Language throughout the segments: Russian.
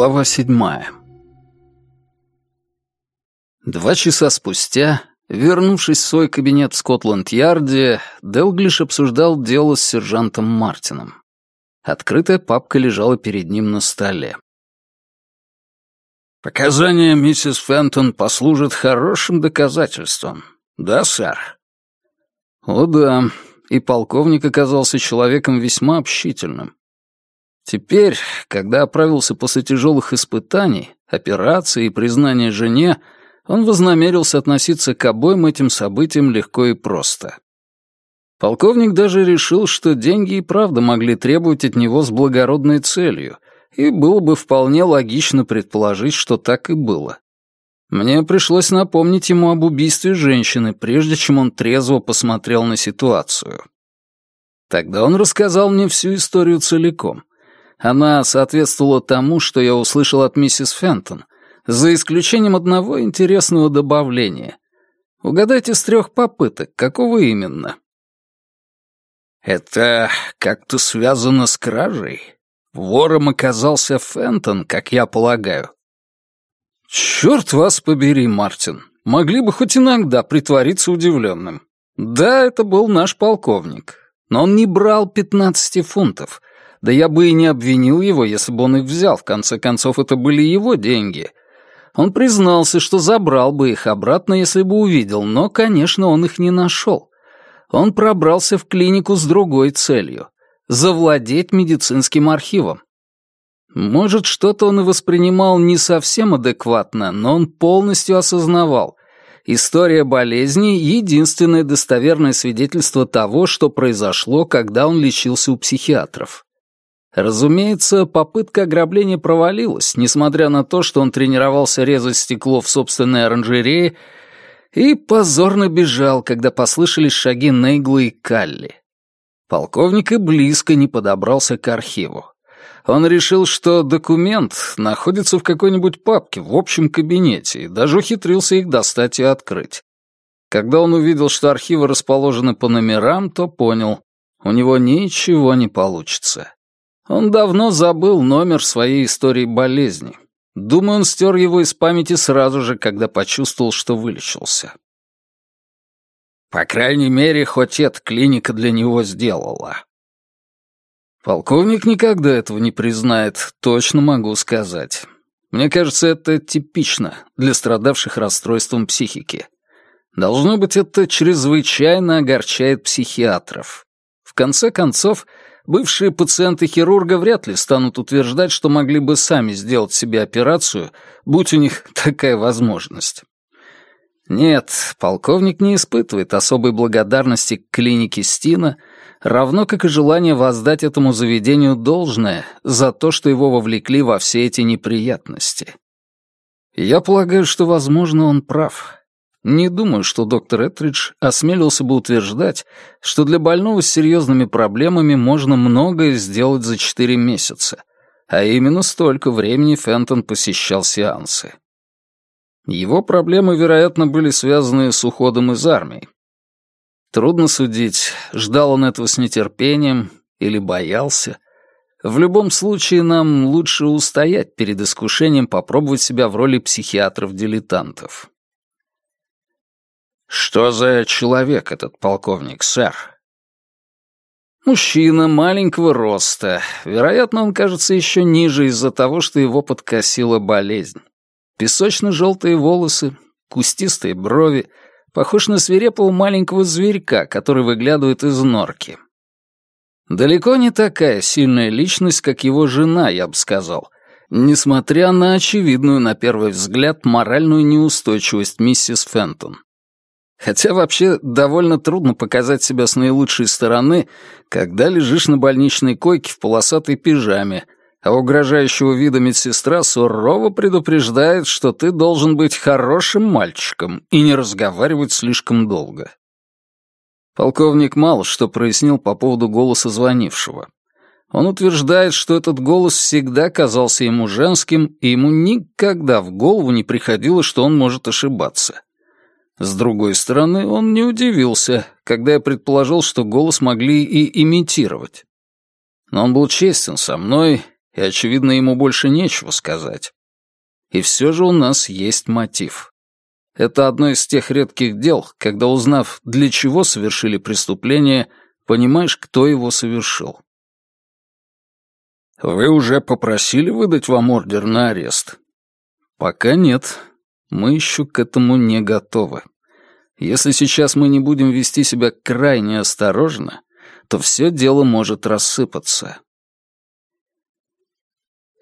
Глава седьмая. Два часа спустя, вернувшись в свой кабинет в Скотланд-Ярде, Делглиш обсуждал дело с сержантом Мартином. Открытая папка лежала перед ним на столе. «Показания миссис Фентон послужат хорошим доказательством. Да, сэр?» «О да, и полковник оказался человеком весьма общительным. Теперь, когда оправился после тяжелых испытаний, операции и признания жене, он вознамерился относиться к обоим этим событиям легко и просто. Полковник даже решил, что деньги и правда могли требовать от него с благородной целью, и было бы вполне логично предположить, что так и было. Мне пришлось напомнить ему об убийстве женщины, прежде чем он трезво посмотрел на ситуацию. Тогда он рассказал мне всю историю целиком. Она соответствовала тому, что я услышал от миссис Фентон, за исключением одного интересного добавления. Угадайте с трех попыток, какого именно? Это как-то связано с кражей? Вором оказался Фентон, как я полагаю. Черт вас побери, Мартин. Могли бы хоть иногда притвориться удивленным. Да, это был наш полковник. Но он не брал 15 фунтов — да я бы и не обвинил его, если бы он их взял. В конце концов, это были его деньги. Он признался, что забрал бы их обратно, если бы увидел, но, конечно, он их не нашел. Он пробрался в клинику с другой целью — завладеть медицинским архивом. Может, что-то он и воспринимал не совсем адекватно, но он полностью осознавал. История болезни — единственное достоверное свидетельство того, что произошло, когда он лечился у психиатров. Разумеется, попытка ограбления провалилась, несмотря на то, что он тренировался резать стекло в собственной оранжерее и позорно бежал, когда послышались шаги Нейгла и Калли. Полковник и близко не подобрался к архиву. Он решил, что документ находится в какой-нибудь папке в общем кабинете, и даже ухитрился их достать и открыть. Когда он увидел, что архивы расположены по номерам, то понял, у него ничего не получится. Он давно забыл номер своей истории болезни. Думаю, он стер его из памяти сразу же, когда почувствовал, что вылечился. По крайней мере, хоть эта клиника для него сделала. Полковник никогда этого не признает, точно могу сказать. Мне кажется, это типично для страдавших расстройством психики. Должно быть, это чрезвычайно огорчает психиатров. В конце концов, бывшие пациенты хирурга вряд ли станут утверждать, что могли бы сами сделать себе операцию, будь у них такая возможность. Нет, полковник не испытывает особой благодарности к клинике Стина, равно как и желание воздать этому заведению должное за то, что его вовлекли во все эти неприятности. Я полагаю, что, возможно, он прав. Не думаю, что доктор Этридж осмелился бы утверждать, что для больного с серьезными проблемами можно многое сделать за четыре месяца, а именно столько времени Фентон посещал сеансы. Его проблемы, вероятно, были связаны с уходом из армии. Трудно судить, ждал он этого с нетерпением или боялся. В любом случае, нам лучше устоять перед искушением попробовать себя в роли психиатров-дилетантов. «Что за человек этот полковник, сэр?» Мужчина маленького роста. Вероятно, он кажется еще ниже из-за того, что его подкосила болезнь. Песочно-желтые волосы, кустистые брови, похож на свирепого маленького зверька, который выглядывает из норки. Далеко не такая сильная личность, как его жена, я бы сказал, несмотря на очевидную, на первый взгляд, моральную неустойчивость миссис Фентон. Хотя вообще довольно трудно показать себя с наилучшей стороны, когда лежишь на больничной койке в полосатой пижаме, а угрожающего вида медсестра сурово предупреждает, что ты должен быть хорошим мальчиком и не разговаривать слишком долго. Полковник мало что прояснил по поводу голоса звонившего. Он утверждает, что этот голос всегда казался ему женским, и ему никогда в голову не приходило, что он может ошибаться. С другой стороны, он не удивился, когда я предположил, что голос могли и имитировать. Но он был честен со мной и, очевидно, ему больше нечего сказать. И все же у нас есть мотив. Это одно из тех редких дел, когда, узнав, для чего совершили преступление, понимаешь, кто его совершил. «Вы уже попросили выдать вам ордер на арест?» «Пока нет. Мы еще к этому не готовы. Если сейчас мы не будем вести себя крайне осторожно, то все дело может рассыпаться.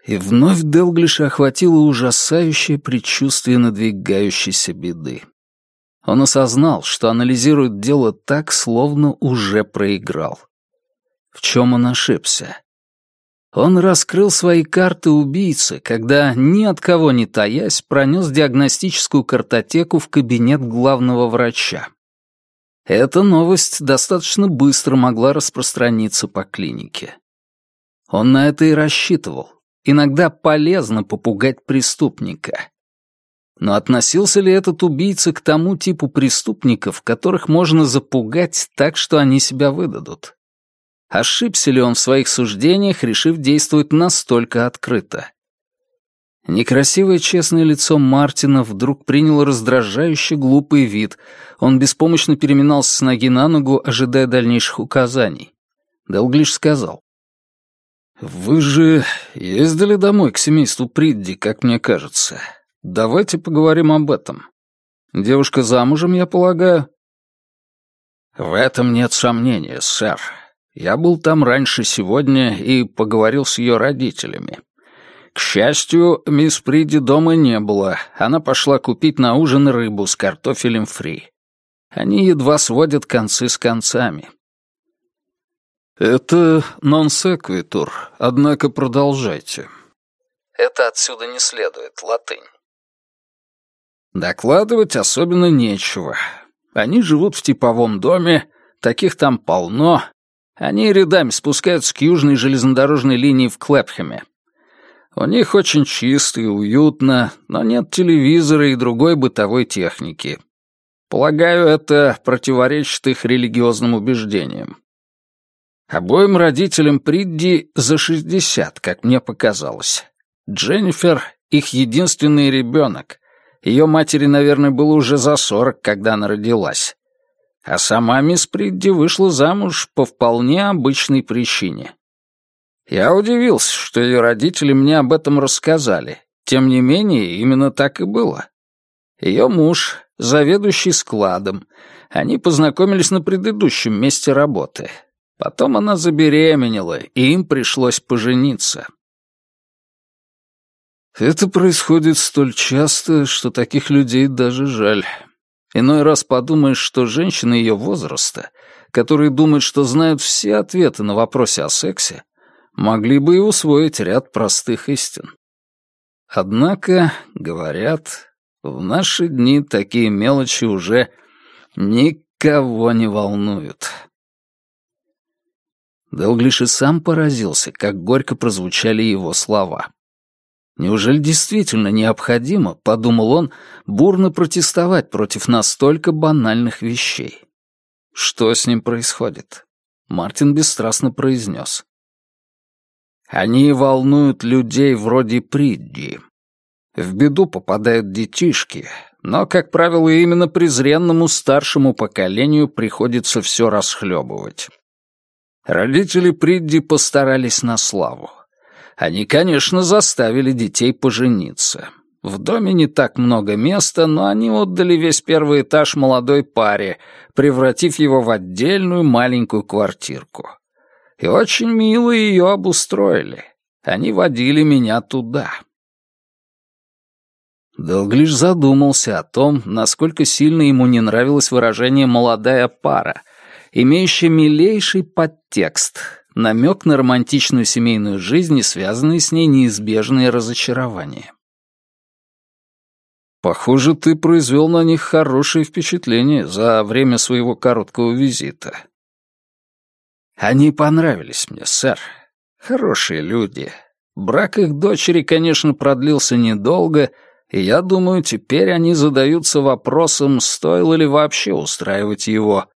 И вновь Делглиша охватило ужасающее предчувствие надвигающейся беды. Он осознал, что анализирует дело так, словно уже проиграл. В чем он ошибся? Он раскрыл свои карты убийцы, когда, ни от кого не таясь, пронес диагностическую картотеку в кабинет главного врача. Эта новость достаточно быстро могла распространиться по клинике. Он на это и рассчитывал. Иногда полезно попугать преступника. Но относился ли этот убийца к тому типу преступников, которых можно запугать так, что они себя выдадут? Ошибся ли он в своих суждениях, решив действовать настолько открыто? Некрасивое честное лицо Мартина вдруг приняло раздражающе глупый вид. Он беспомощно переминался с ноги на ногу, ожидая дальнейших указаний. Делглиш сказал. «Вы же ездили домой к семейству Придди, как мне кажется. Давайте поговорим об этом. Девушка замужем, я полагаю?» «В этом нет сомнения, сэр. Я был там раньше сегодня и поговорил с ее родителями. К счастью, мисс Приди дома не было. Она пошла купить на ужин рыбу с картофелем фри. Они едва сводят концы с концами. «Это нон-секвитур, однако продолжайте». «Это отсюда не следует, латынь». Докладывать особенно нечего. Они живут в типовом доме, таких там полно, они рядами спускаются к южной железнодорожной линии в Клэпхэме. У них очень чисто и уютно, но нет телевизора и другой бытовой техники. Полагаю, это противоречит их религиозным убеждениям. Обоим родителям Придди за 60, как мне показалось. Дженнифер — их единственный ребенок. Ее матери, наверное, было уже за 40, когда она родилась а сама мисс Придди вышла замуж по вполне обычной причине. Я удивился, что ее родители мне об этом рассказали. Тем не менее, именно так и было. Ее муж, заведующий складом, они познакомились на предыдущем месте работы. Потом она забеременела, и им пришлось пожениться. Это происходит столь часто, что таких людей даже жаль. Иной раз подумаешь, что женщины ее возраста, которые думают, что знают все ответы на вопросы о сексе, могли бы и усвоить ряд простых истин. Однако, говорят, в наши дни такие мелочи уже никого не волнуют. Делглиш и сам поразился, как горько прозвучали его слова. Неужели действительно необходимо, подумал он, бурно протестовать против настолько банальных вещей? Что с ним происходит? Мартин бесстрастно произнес. Они волнуют людей вроде Придди. В беду попадают детишки, но, как правило, именно презренному старшему поколению приходится все расхлебывать. Родители Придди постарались на славу. Они, конечно, заставили детей пожениться. В доме не так много места, но они отдали весь первый этаж молодой паре, превратив его в отдельную маленькую квартирку. И очень мило ее обустроили. Они водили меня туда. Долглиш задумался о том, насколько сильно ему не нравилось выражение «молодая пара», имеющее милейший подтекст, намек на романтичную семейную жизнь и связанные с ней неизбежные разочарования. «Похоже, ты произвел на них хорошее впечатление за время своего короткого визита». «Они понравились мне, сэр. Хорошие люди. Брак их дочери, конечно, продлился недолго, и я думаю, теперь они задаются вопросом, стоило ли вообще устраивать его,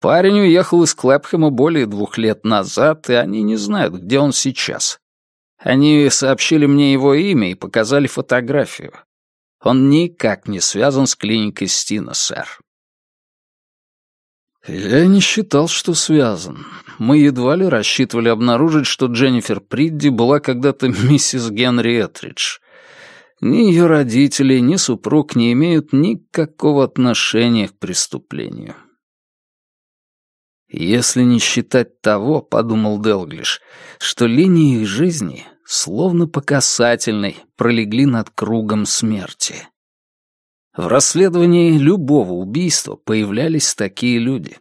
Парень уехал из Клэпхэма более двух лет назад, и они не знают, где он сейчас. Они сообщили мне его имя и показали фотографию. Он никак не связан с клиникой Стина, сэр. Я не считал, что связан. Мы едва ли рассчитывали обнаружить, что Дженнифер Придди была когда-то миссис Генри Этридж. Ни ее родители, ни супруг не имеют никакого отношения к преступлению. Если не считать того, — подумал Делглиш, — что линии их жизни, словно по касательной, пролегли над кругом смерти. В расследовании любого убийства появлялись такие люди.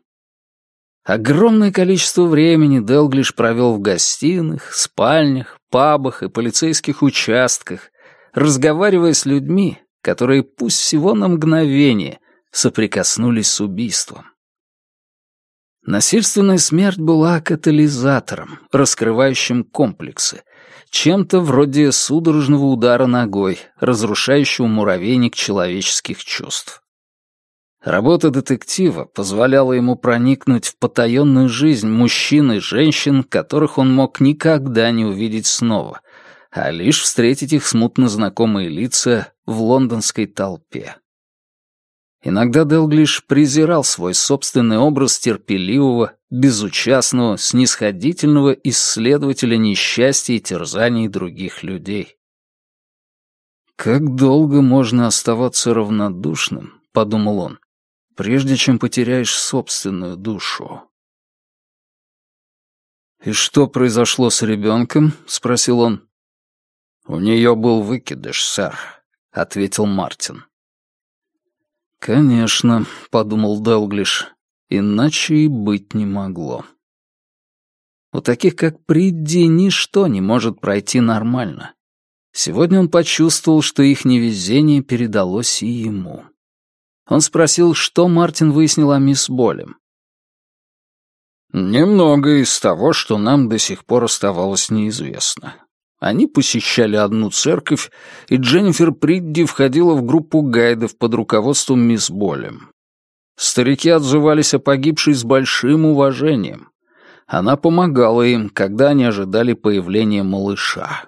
Огромное количество времени Делглиш провел в гостиных, спальнях, пабах и полицейских участках, разговаривая с людьми, которые пусть всего на мгновение соприкоснулись с убийством. Насильственная смерть была катализатором, раскрывающим комплексы, чем-то вроде судорожного удара ногой, разрушающего муравейник человеческих чувств. Работа детектива позволяла ему проникнуть в потаенную жизнь мужчин и женщин, которых он мог никогда не увидеть снова, а лишь встретить их смутно знакомые лица в лондонской толпе. Иногда Делглиш презирал свой собственный образ терпеливого, безучастного, снисходительного исследователя несчастья и терзаний других людей. «Как долго можно оставаться равнодушным?» — подумал он, «прежде чем потеряешь собственную душу». «И что произошло с ребенком?» — спросил он. «У нее был выкидыш, сэр», — ответил Мартин. «Конечно», — подумал Делглиш, — «иначе и быть не могло». У таких, как Придди, ничто не может пройти нормально. Сегодня он почувствовал, что их невезение передалось и ему. Он спросил, что Мартин выяснил о мисс Болем. «Немного из того, что нам до сих пор оставалось неизвестно. Они посещали одну церковь, и Дженнифер Придди входила в группу гайдов под руководством мисс Болем. Старики отзывались о погибшей с большим уважением. Она помогала им, когда они ожидали появления малыша.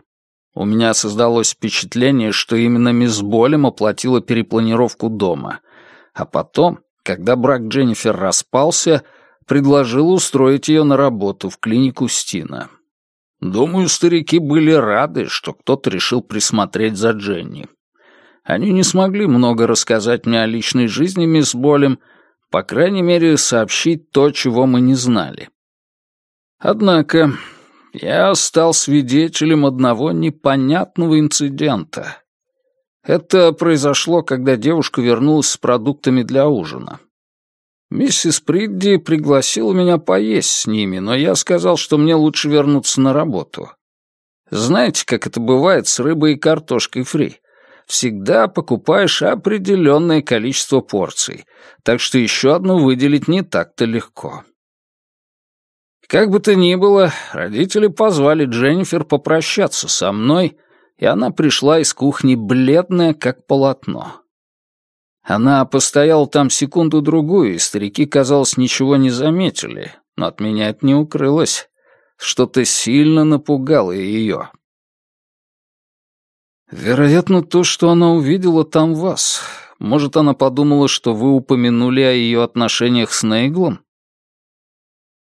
У меня создалось впечатление, что именно мисс Болем оплатила перепланировку дома. А потом, когда брак Дженнифер распался, предложил устроить ее на работу в клинику Стина. Думаю, старики были рады, что кто-то решил присмотреть за Дженни. Они не смогли много рассказать мне о личной жизни мисс Болем, по крайней мере, сообщить то, чего мы не знали. Однако я стал свидетелем одного непонятного инцидента. Это произошло, когда девушка вернулась с продуктами для ужина. Миссис Придди пригласила меня поесть с ними, но я сказал, что мне лучше вернуться на работу. Знаете, как это бывает с рыбой и картошкой фри? Всегда покупаешь определенное количество порций, так что еще одну выделить не так-то легко. Как бы то ни было, родители позвали Дженнифер попрощаться со мной, и она пришла из кухни бледная, как полотно. Она постояла там секунду-другую, и старики, казалось, ничего не заметили, но от меня это не укрылось. Что-то сильно напугало ее. Вероятно, то, что она увидела там вас. Может, она подумала, что вы упомянули о ее отношениях с Нейглом?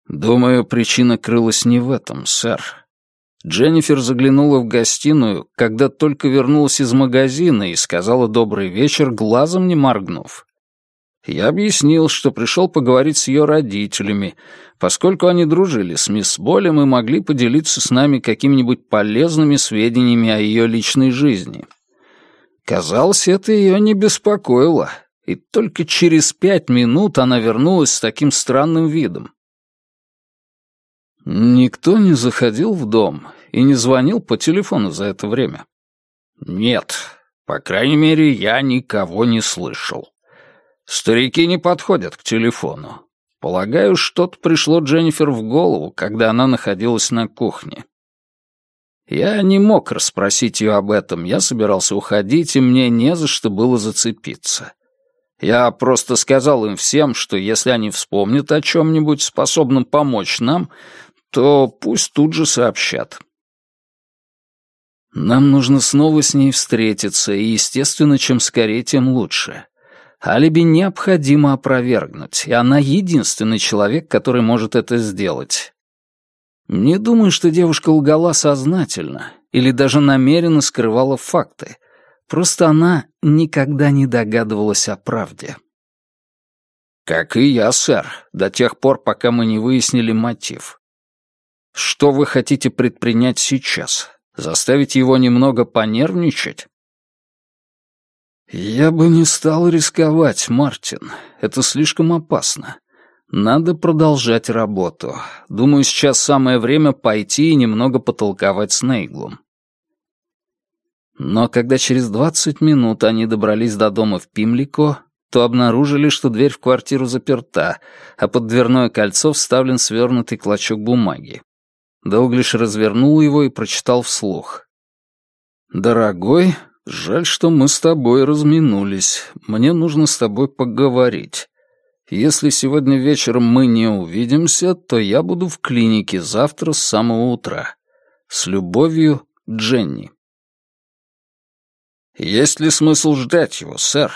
Думаю, причина крылась не в этом, сэр. Дженнифер заглянула в гостиную, когда только вернулась из магазина и сказала «добрый вечер», глазом не моргнув. Я объяснил, что пришел поговорить с ее родителями, поскольку они дружили с мисс Болем и могли поделиться с нами какими-нибудь полезными сведениями о ее личной жизни. Казалось, это ее не беспокоило, и только через пять минут она вернулась с таким странным видом. Никто не заходил в дом и не звонил по телефону за это время? Нет, по крайней мере, я никого не слышал. Старики не подходят к телефону. Полагаю, что-то пришло Дженнифер в голову, когда она находилась на кухне. Я не мог расспросить ее об этом, я собирался уходить, и мне не за что было зацепиться. Я просто сказал им всем, что если они вспомнят о чем-нибудь, способном помочь нам, то пусть тут же сообщат. Нам нужно снова с ней встретиться, и, естественно, чем скорее, тем лучше. Алиби необходимо опровергнуть, и она единственный человек, который может это сделать. Не думаю, что девушка лгала сознательно или даже намеренно скрывала факты. Просто она никогда не догадывалась о правде. «Как и я, сэр, до тех пор, пока мы не выяснили мотив. Что вы хотите предпринять сейчас? Заставить его немного понервничать?» «Я бы не стал рисковать, Мартин. Это слишком опасно. Надо продолжать работу. Думаю, сейчас самое время пойти и немного потолковать с Нейглом». Но когда через двадцать минут они добрались до дома в Пимлико, то обнаружили, что дверь в квартиру заперта, а под дверное кольцо вставлен свернутый клочок бумаги. Долглиш развернул его и прочитал вслух. «Дорогой, жаль, что мы с тобой разминулись. Мне нужно с тобой поговорить. Если сегодня вечером мы не увидимся, то я буду в клинике завтра с самого утра. С любовью, Дженни». «Есть ли смысл ждать его, сэр?»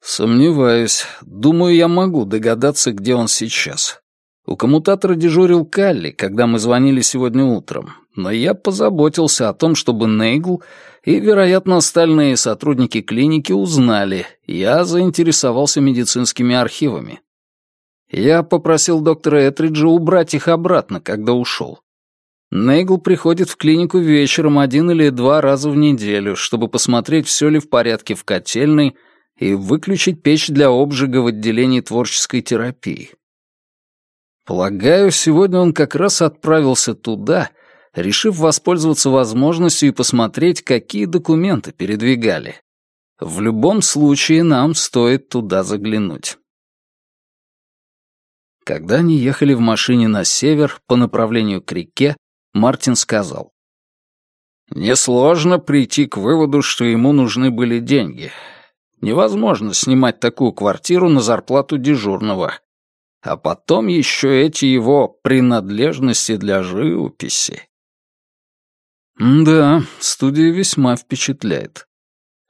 «Сомневаюсь. Думаю, я могу догадаться, где он сейчас. У коммутатора дежурил Калли, когда мы звонили сегодня утром, но я позаботился о том, чтобы Нейгл и, вероятно, остальные сотрудники клиники узнали, я заинтересовался медицинскими архивами. Я попросил доктора Этриджа убрать их обратно, когда ушел. Нейгл приходит в клинику вечером один или два раза в неделю, чтобы посмотреть, все ли в порядке в котельной, и выключить печь для обжига в отделении творческой терапии. Полагаю, сегодня он как раз отправился туда, решив воспользоваться возможностью и посмотреть, какие документы передвигали. В любом случае нам стоит туда заглянуть. Когда они ехали в машине на север по направлению к реке, Мартин сказал. «Несложно прийти к выводу, что ему нужны были деньги. Невозможно снимать такую квартиру на зарплату дежурного. А потом еще эти его принадлежности для живописи. Да, студия весьма впечатляет.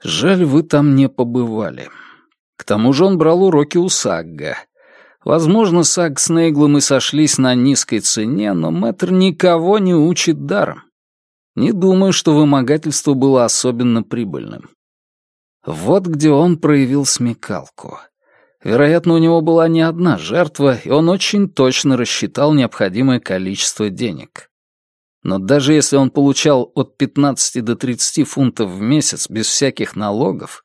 Жаль, вы там не побывали. К тому же он брал уроки у Сагга. Возможно, Сагг с Нейглом и сошлись на низкой цене, но мэтр никого не учит даром. Не думаю, что вымогательство было особенно прибыльным. Вот где он проявил смекалку. Вероятно, у него была не одна жертва, и он очень точно рассчитал необходимое количество денег. Но даже если он получал от 15 до 30 фунтов в месяц без всяких налогов,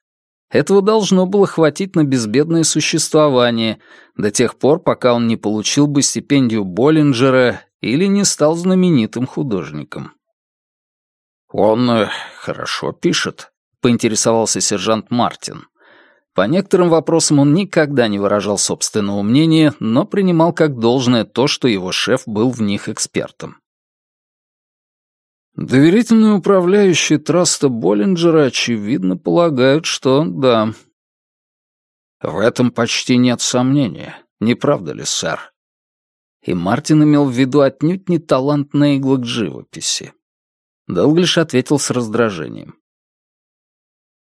этого должно было хватить на безбедное существование до тех пор, пока он не получил бы стипендию Боллинджера или не стал знаменитым художником. «Он э, хорошо пишет», поинтересовался сержант Мартин. По некоторым вопросам он никогда не выражал собственного мнения, но принимал как должное то, что его шеф был в них экспертом. Доверительные управляющие траста Боллинджера, очевидно, полагают, что да. В этом почти нет сомнения, не правда ли, сэр? И Мартин имел в виду отнюдь не талант Нейгла к живописи. Долглиш ответил с раздражением.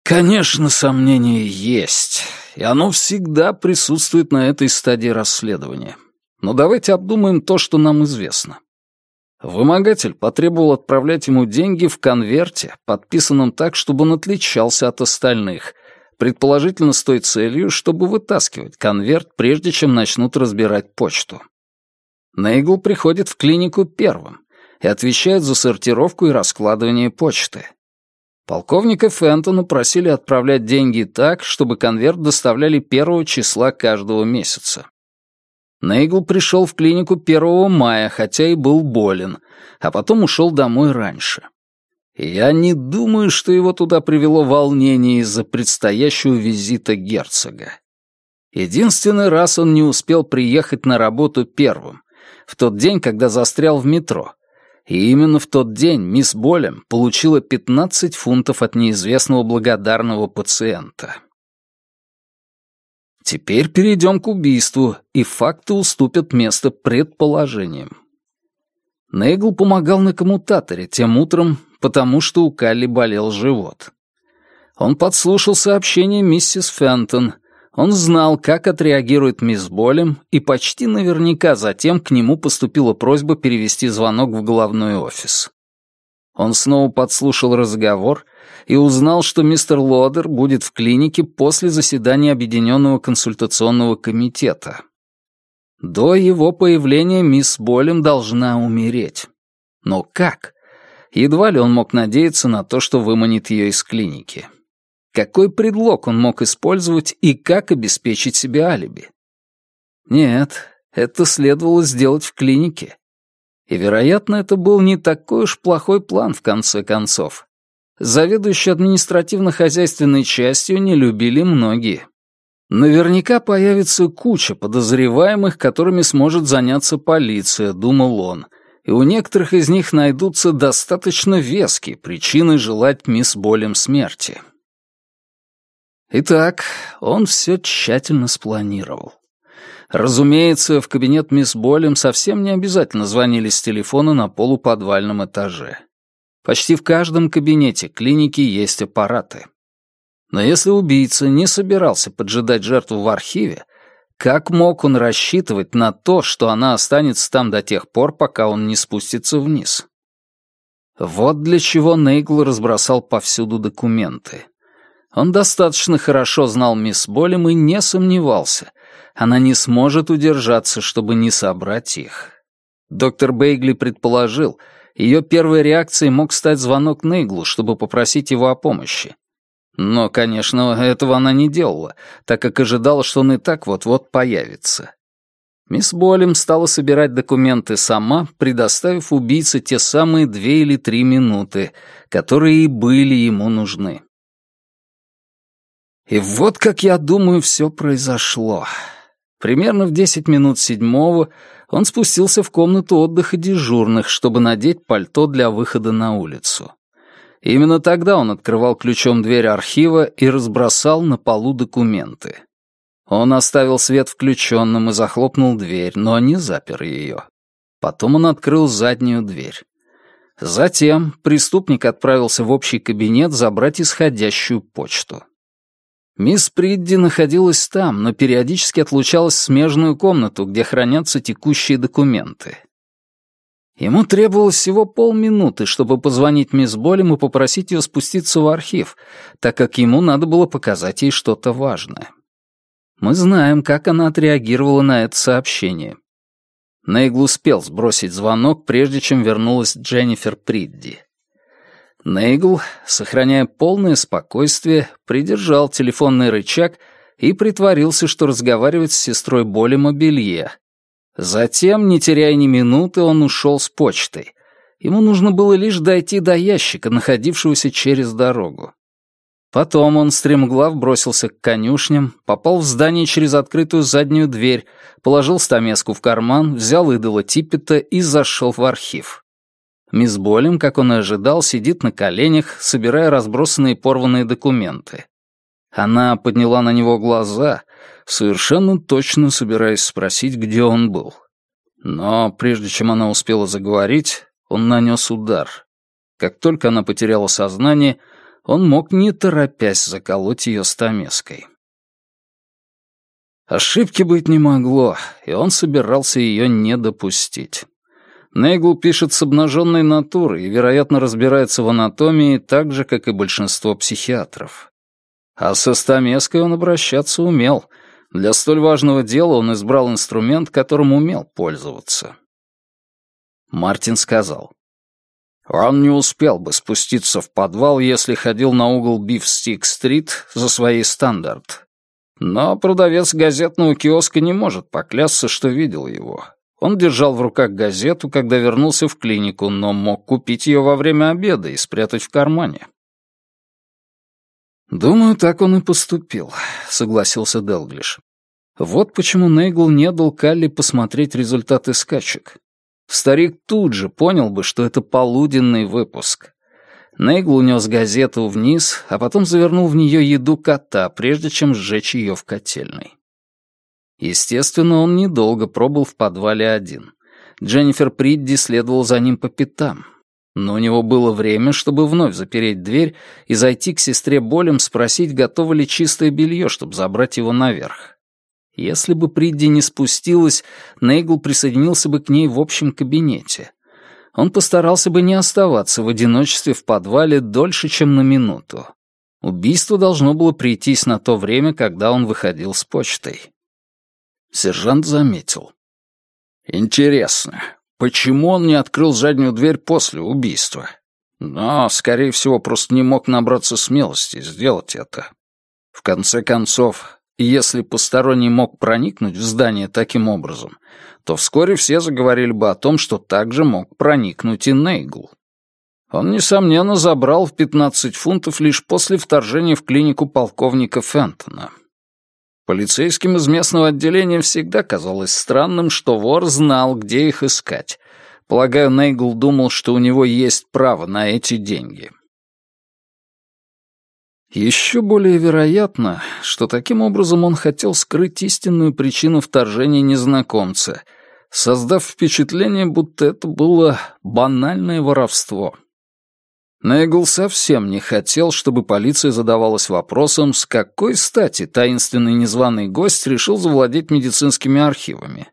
Конечно, сомнение есть, и оно всегда присутствует на этой стадии расследования. Но давайте обдумаем то, что нам известно. Вымогатель потребовал отправлять ему деньги в конверте, подписанном так, чтобы он отличался от остальных, предположительно с той целью, чтобы вытаскивать конверт, прежде чем начнут разбирать почту. Нейгл приходит в клинику первым и отвечает за сортировку и раскладывание почты. Полковника Фентона просили отправлять деньги так, чтобы конверт доставляли первого числа каждого месяца. Нейгл пришел в клинику 1 мая, хотя и был болен, а потом ушел домой раньше. я не думаю, что его туда привело волнение из-за предстоящего визита герцога. Единственный раз он не успел приехать на работу первым, в тот день, когда застрял в метро, и именно в тот день мисс Болем получила 15 фунтов от неизвестного благодарного пациента. Теперь перейдем к убийству, и факты уступят место предположениям. Нейгл помогал на коммутаторе тем утром, потому что у Калли болел живот. Он подслушал сообщение миссис Фентон. Он знал, как отреагирует мисс Болем, и почти наверняка затем к нему поступила просьба перевести звонок в головной офис. Он снова подслушал разговор и узнал, что мистер Лодер будет в клинике после заседания Объединенного консультационного комитета. До его появления мисс Болем должна умереть. Но как? Едва ли он мог надеяться на то, что выманит ее из клиники. Какой предлог он мог использовать и как обеспечить себе алиби? Нет, это следовало сделать в клинике. И, вероятно, это был не такой уж плохой план в конце концов. Заведующий административно-хозяйственной частью не любили многие. Наверняка появится куча подозреваемых, которыми сможет заняться полиция, думал он, и у некоторых из них найдутся достаточно веские причины желать мисс Болем смерти. Итак, он все тщательно спланировал. Разумеется, в кабинет мисс Болем совсем не обязательно звонили с телефона на полуподвальном этаже. Почти в каждом кабинете клиники есть аппараты. Но если убийца не собирался поджидать жертву в архиве, как мог он рассчитывать на то, что она останется там до тех пор, пока он не спустится вниз? Вот для чего Нейгл разбросал повсюду документы. Он достаточно хорошо знал мисс Болем и не сомневался. Она не сможет удержаться, чтобы не собрать их. Доктор Бейгли предположил, ее первой реакцией мог стать звонок Нейглу, чтобы попросить его о помощи. Но, конечно, этого она не делала, так как ожидала, что он и так вот-вот появится. Мисс Болем стала собирать документы сама, предоставив убийце те самые две или три минуты, которые и были ему нужны. И вот как я думаю, все произошло. Примерно в десять минут седьмого он спустился в комнату отдыха дежурных, чтобы надеть пальто для выхода на улицу. Именно тогда он открывал ключом дверь архива и разбросал на полу документы. Он оставил свет включенным и захлопнул дверь, но не запер ее. Потом он открыл заднюю дверь. Затем преступник отправился в общий кабинет забрать исходящую почту. Мисс Придди находилась там, но периодически отлучалась в смежную комнату, где хранятся текущие документы. Ему требовалось всего полминуты, чтобы позвонить мисс Болем и попросить ее спуститься в архив, так как ему надо было показать ей что-то важное. Мы знаем, как она отреагировала на это сообщение. Нейгл успел сбросить звонок, прежде чем вернулась Дженнифер Придди. Нейгл, сохраняя полное спокойствие, придержал телефонный рычаг и притворился, что разговаривает с сестрой Болем о белье. Затем, не теряя ни минуты, он ушел с почтой. Ему нужно было лишь дойти до ящика, находившегося через дорогу. Потом он стремглав бросился к конюшням, попал в здание через открытую заднюю дверь, положил стамеску в карман, взял идола Типпета и зашел в архив. Мисс Болем, как он и ожидал, сидит на коленях, собирая разбросанные порванные документы. Она подняла на него глаза, совершенно точно собираясь спросить, где он был. Но прежде чем она успела заговорить, он нанес удар. Как только она потеряла сознание, он мог не торопясь заколоть ее стамеской. Ошибки быть не могло, и он собирался ее не допустить. Нейгл пишет с обнаженной натурой и, вероятно, разбирается в анатомии так же, как и большинство психиатров. А со стамеской он обращаться умел. Для столь важного дела он избрал инструмент, которым умел пользоваться. Мартин сказал. Он не успел бы спуститься в подвал, если ходил на угол Бифстик-стрит за своей стандарт. Но продавец газетного киоска не может поклясться, что видел его. Он держал в руках газету, когда вернулся в клинику, но мог купить ее во время обеда и спрятать в кармане. «Думаю, так он и поступил», — согласился Делглиш. Вот почему Нейгл не дал Калли посмотреть результаты скачек. Старик тут же понял бы, что это полуденный выпуск. Нейгл унес газету вниз, а потом завернул в нее еду кота, прежде чем сжечь ее в котельной. Естественно, он недолго пробыл в подвале один. Дженнифер Придди следовал за ним по пятам. Но у него было время, чтобы вновь запереть дверь и зайти к сестре Болем спросить, готово ли чистое белье, чтобы забрать его наверх. Если бы Придди не спустилась, Нейгл присоединился бы к ней в общем кабинете. Он постарался бы не оставаться в одиночестве в подвале дольше, чем на минуту. Убийство должно было прийтись на то время, когда он выходил с почтой. Сержант заметил. «Интересно, почему он не открыл заднюю дверь после убийства? Но, скорее всего, просто не мог набраться смелости сделать это. В конце концов, если посторонний мог проникнуть в здание таким образом, то вскоре все заговорили бы о том, что также мог проникнуть и Нейгл. Он, несомненно, забрал в 15 фунтов лишь после вторжения в клинику полковника Фентона. Полицейским из местного отделения всегда казалось странным, что вор знал, где их искать. Полагаю, Нейгл думал, что у него есть право на эти деньги. Еще более вероятно, что таким образом он хотел скрыть истинную причину вторжения незнакомца, создав впечатление, будто это было банальное воровство. Нейгл совсем не хотел, чтобы полиция задавалась вопросом, с какой стати таинственный незваный гость решил завладеть медицинскими архивами.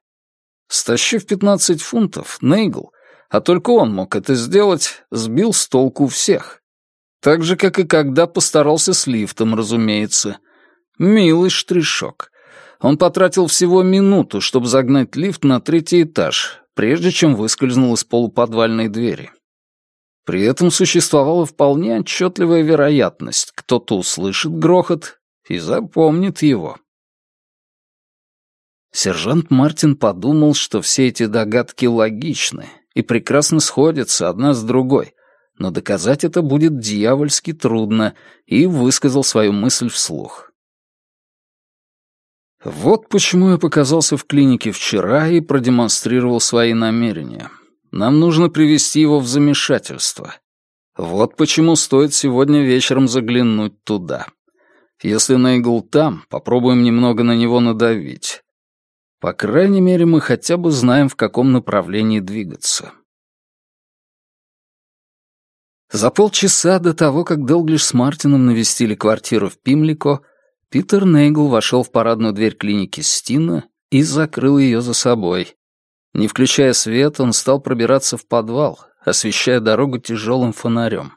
Стащив 15 фунтов, Нейгл, а только он мог это сделать, сбил с толку всех. Так же, как и когда постарался с лифтом, разумеется. Милый штришок. Он потратил всего минуту, чтобы загнать лифт на третий этаж, прежде чем выскользнул из полуподвальной двери. При этом существовала вполне отчетливая вероятность, кто-то услышит грохот и запомнит его. Сержант Мартин подумал, что все эти догадки логичны и прекрасно сходятся одна с другой, но доказать это будет дьявольски трудно, и высказал свою мысль вслух. Вот почему я показался в клинике вчера и продемонстрировал свои намерения. Нам нужно привести его в замешательство. Вот почему стоит сегодня вечером заглянуть туда. Если Нейгл там, попробуем немного на него надавить. По крайней мере, мы хотя бы знаем, в каком направлении двигаться. За полчаса до того, как Делглиш с Мартином навестили квартиру в Пимлико, Питер Нейгл вошел в парадную дверь клиники Стина и закрыл ее за собой. Не включая свет, он стал пробираться в подвал, освещая дорогу тяжелым фонарем.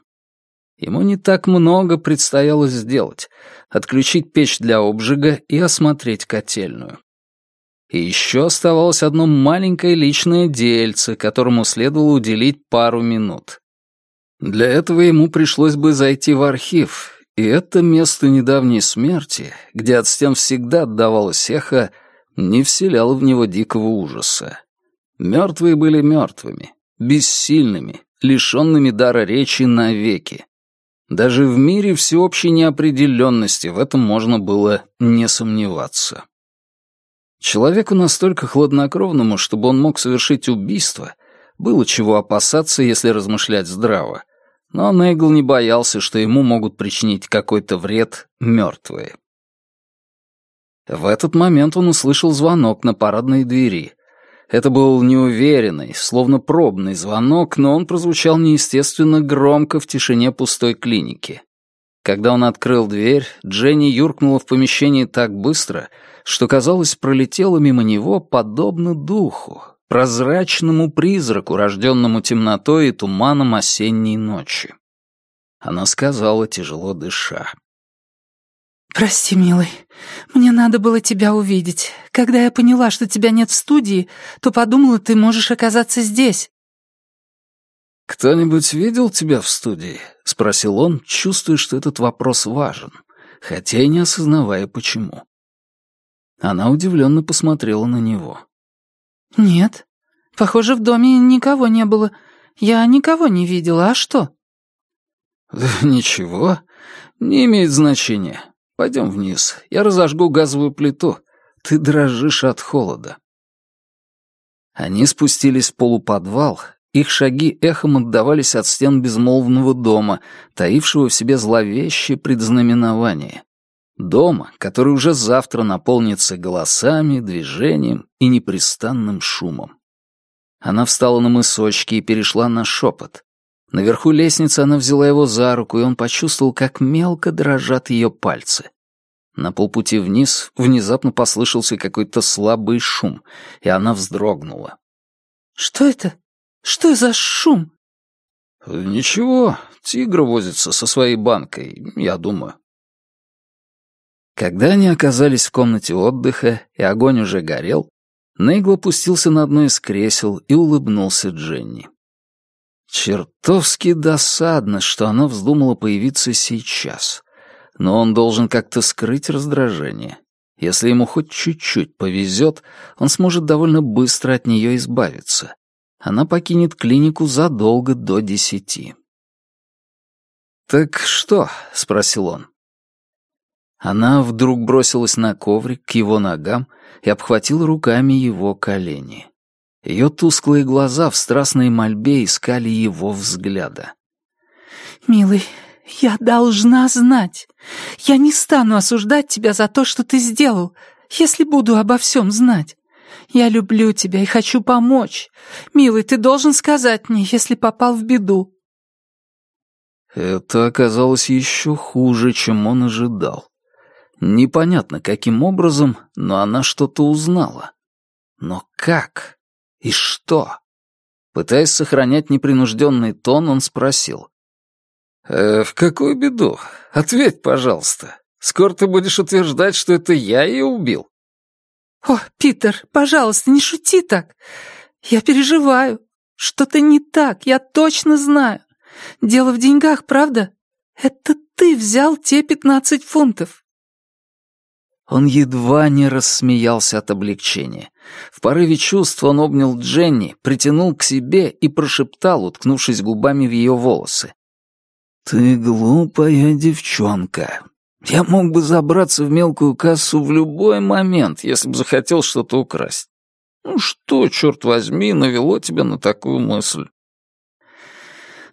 Ему не так много предстояло сделать — отключить печь для обжига и осмотреть котельную. И еще оставалось одно маленькое личное дельце, которому следовало уделить пару минут. Для этого ему пришлось бы зайти в архив, и это место недавней смерти, где от стен всегда отдавалось эхо, не вселяло в него дикого ужаса. Мертвые были мертвыми, бессильными, лишенными дара речи навеки. Даже в мире всеобщей неопределенности в этом можно было не сомневаться. Человеку настолько хладнокровному, чтобы он мог совершить убийство, было чего опасаться, если размышлять здраво. Но Нейгл не боялся, что ему могут причинить какой-то вред мертвые. В этот момент он услышал звонок на парадной двери, это был неуверенный, словно пробный звонок, но он прозвучал неестественно громко в тишине пустой клиники. Когда он открыл дверь, Дженни юркнула в помещение так быстро, что, казалось, пролетела мимо него подобно духу, прозрачному призраку, рожденному темнотой и туманом осенней ночи. Она сказала, тяжело дыша. «Прости, милый, мне надо было тебя увидеть. Когда я поняла, что тебя нет в студии, то подумала, ты можешь оказаться здесь». «Кто-нибудь видел тебя в студии?» — спросил он, чувствуя, что этот вопрос важен, хотя и не осознавая, почему. Она удивленно посмотрела на него. «Нет. Похоже, в доме никого не было. Я никого не видела. А что?» «Ничего. Не имеет значения. Пойдем вниз. Я разожгу газовую плиту. Ты дрожишь от холода. Они спустились в полуподвал. Их шаги эхом отдавались от стен безмолвного дома, таившего в себе зловещее предзнаменование. Дома, который уже завтра наполнится голосами, движением и непрестанным шумом. Она встала на мысочки и перешла на шепот. Наверху лестницы она взяла его за руку, и он почувствовал, как мелко дрожат ее пальцы. На полпути вниз внезапно послышался какой-то слабый шум, и она вздрогнула. «Что это? Что за шум?» «Ничего, тигр возится со своей банкой, я думаю». Когда они оказались в комнате отдыха, и огонь уже горел, Нейгл опустился на одно из кресел и улыбнулся Дженни. Чертовски досадно, что она вздумала появиться сейчас. Но он должен как-то скрыть раздражение. Если ему хоть чуть-чуть повезет, он сможет довольно быстро от нее избавиться. Она покинет клинику задолго до десяти. «Так что?» — спросил он. Она вдруг бросилась на коврик к его ногам и обхватила руками его колени. Ее тусклые глаза в страстной мольбе искали его взгляда. «Милый, я должна знать. Я не стану осуждать тебя за то, что ты сделал, если буду обо всем знать. Я люблю тебя и хочу помочь. Милый, ты должен сказать мне, если попал в беду». Это оказалось еще хуже, чем он ожидал. Непонятно, каким образом, но она что-то узнала. Но как? И что? Пытаясь сохранять непринужденный тон, он спросил. «Э, «В какую беду? Ответь, пожалуйста. Скоро ты будешь утверждать, что это я ее убил». «О, Питер, пожалуйста, не шути так. Я переживаю. Что-то не так, я точно знаю. Дело в деньгах, правда? Это ты взял те пятнадцать фунтов. Он едва не рассмеялся от облегчения. В порыве чувств он обнял Дженни, притянул к себе и прошептал, уткнувшись губами в ее волосы. «Ты глупая девчонка. Я мог бы забраться в мелкую кассу в любой момент, если бы захотел что-то украсть. Ну что, черт возьми, навело тебя на такую мысль?»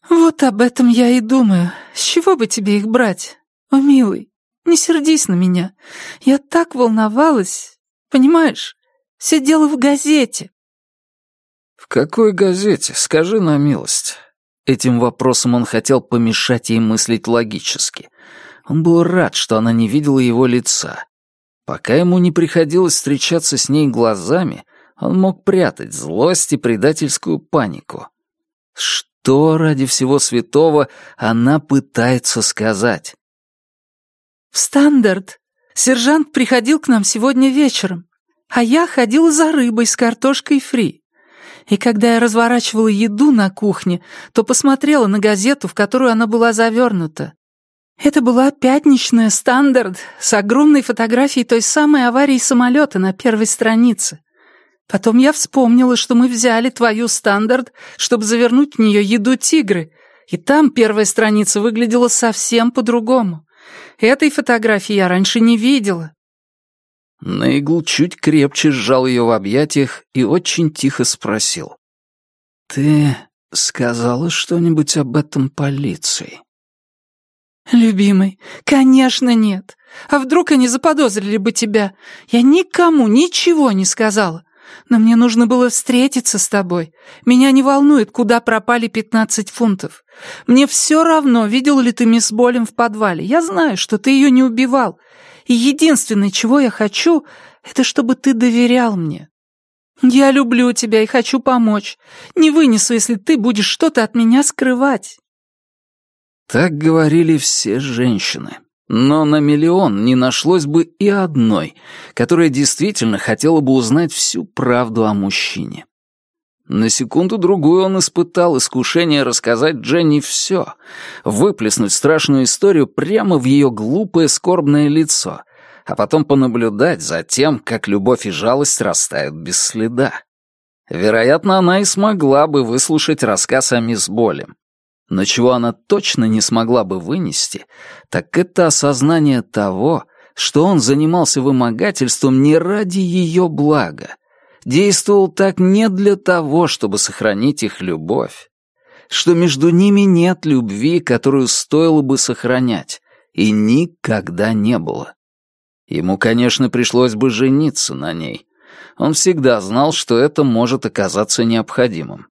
«Вот об этом я и думаю. С чего бы тебе их брать? О, милый, не сердись на меня. Я так волновалась. Понимаешь, все дело в газете». «В какой газете? Скажи на милость». Этим вопросом он хотел помешать ей мыслить логически. Он был рад, что она не видела его лица. Пока ему не приходилось встречаться с ней глазами, он мог прятать злость и предательскую панику. Что ради всего святого она пытается сказать? «В Стандарт. Сержант приходил к нам сегодня вечером, а я ходила за рыбой с картошкой фри. И когда я разворачивала еду на кухне, то посмотрела на газету, в которую она была завернута. Это была пятничная «Стандарт» с огромной фотографией той самой аварии самолета на первой странице. Потом я вспомнила, что мы взяли твою «Стандарт», чтобы завернуть в нее еду Тигры, и там первая страница выглядела совсем по-другому. Этой фотографии я раньше не видела». Нейгл чуть крепче сжал ее в объятиях и очень тихо спросил. «Ты сказала что-нибудь об этом полиции?» «Любимый, конечно нет. А вдруг они заподозрили бы тебя? Я никому ничего не сказала. Но мне нужно было встретиться с тобой. Меня не волнует, куда пропали пятнадцать фунтов. Мне все равно, видел ли ты мисс Болем в подвале. Я знаю, что ты ее не убивал. И единственное, чего я хочу, это чтобы ты доверял мне. Я люблю тебя и хочу помочь. Не вынесу, если ты будешь что-то от меня скрывать». Так говорили все женщины. Но на миллион не нашлось бы и одной, которая действительно хотела бы узнать всю правду о мужчине. На секунду-другую он испытал искушение рассказать Дженни все, выплеснуть страшную историю прямо в ее глупое скорбное лицо, а потом понаблюдать за тем, как любовь и жалость растают без следа. Вероятно, она и смогла бы выслушать рассказ о мисс Болем. Но чего она точно не смогла бы вынести, так это осознание того, что он занимался вымогательством не ради ее блага, действовал так не для того, чтобы сохранить их любовь, что между ними нет любви, которую стоило бы сохранять, и никогда не было. Ему, конечно, пришлось бы жениться на ней. Он всегда знал, что это может оказаться необходимым.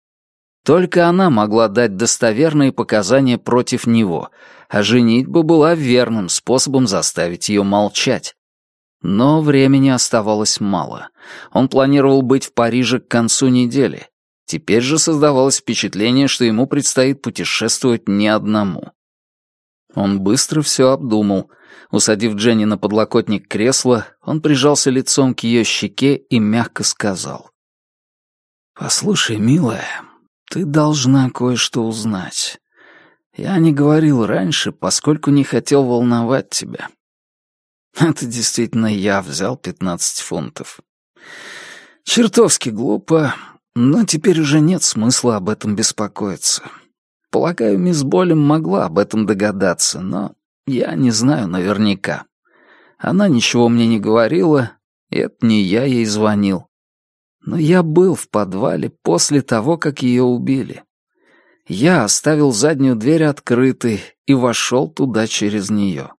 Только она могла дать достоверные показания против него, а женитьба была верным способом заставить ее молчать. Но времени оставалось мало. Он планировал быть в Париже к концу недели. Теперь же создавалось впечатление, что ему предстоит путешествовать не одному. Он быстро все обдумал. Усадив Дженни на подлокотник кресла, он прижался лицом к ее щеке и мягко сказал. «Послушай, милая, ты должна кое-что узнать. Я не говорил раньше, поскольку не хотел волновать тебя. Это действительно я взял пятнадцать фунтов. Чертовски глупо, но теперь уже нет смысла об этом беспокоиться. Полагаю, мисс Болем могла об этом догадаться, но я не знаю наверняка. Она ничего мне не говорила, и это не я ей звонил. Но я был в подвале после того, как ее убили. Я оставил заднюю дверь открытой и вошел туда через нее.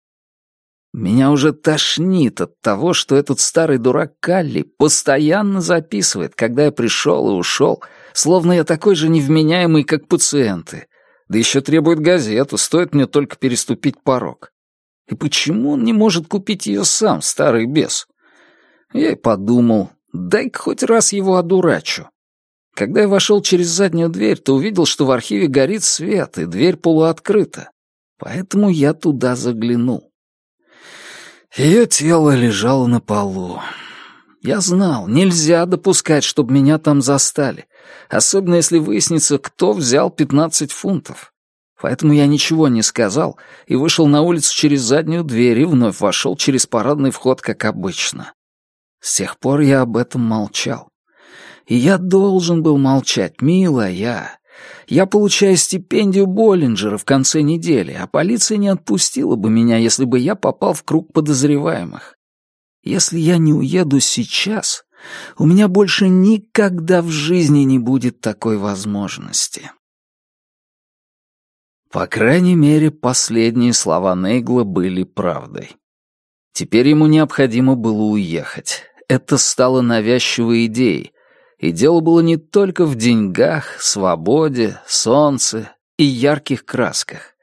Меня уже тошнит от того, что этот старый дурак Калли постоянно записывает, когда я пришел и ушел, словно я такой же невменяемый, как пациенты, да еще требует газету, стоит мне только переступить порог. И почему он не может купить ее сам, старый бес? Я и подумал, дай-ка хоть раз его одурачу. Когда я вошел через заднюю дверь, то увидел, что в архиве горит свет, и дверь полуоткрыта. Поэтому я туда заглянул. Ее тело лежало на полу. Я знал, нельзя допускать, чтобы меня там застали, особенно если выяснится, кто взял 15 фунтов. Поэтому я ничего не сказал и вышел на улицу через заднюю дверь и вновь вошел через парадный вход, как обычно. С тех пор я об этом молчал. И я должен был молчать, милая. Я получаю стипендию Боллинджера в конце недели, а полиция не отпустила бы меня, если бы я попал в круг подозреваемых. Если я не уеду сейчас, у меня больше никогда в жизни не будет такой возможности. По крайней мере, последние слова Нейгла были правдой. Теперь ему необходимо было уехать. Это стало навязчивой идеей. И дело было не только в деньгах, свободе, солнце и ярких красках.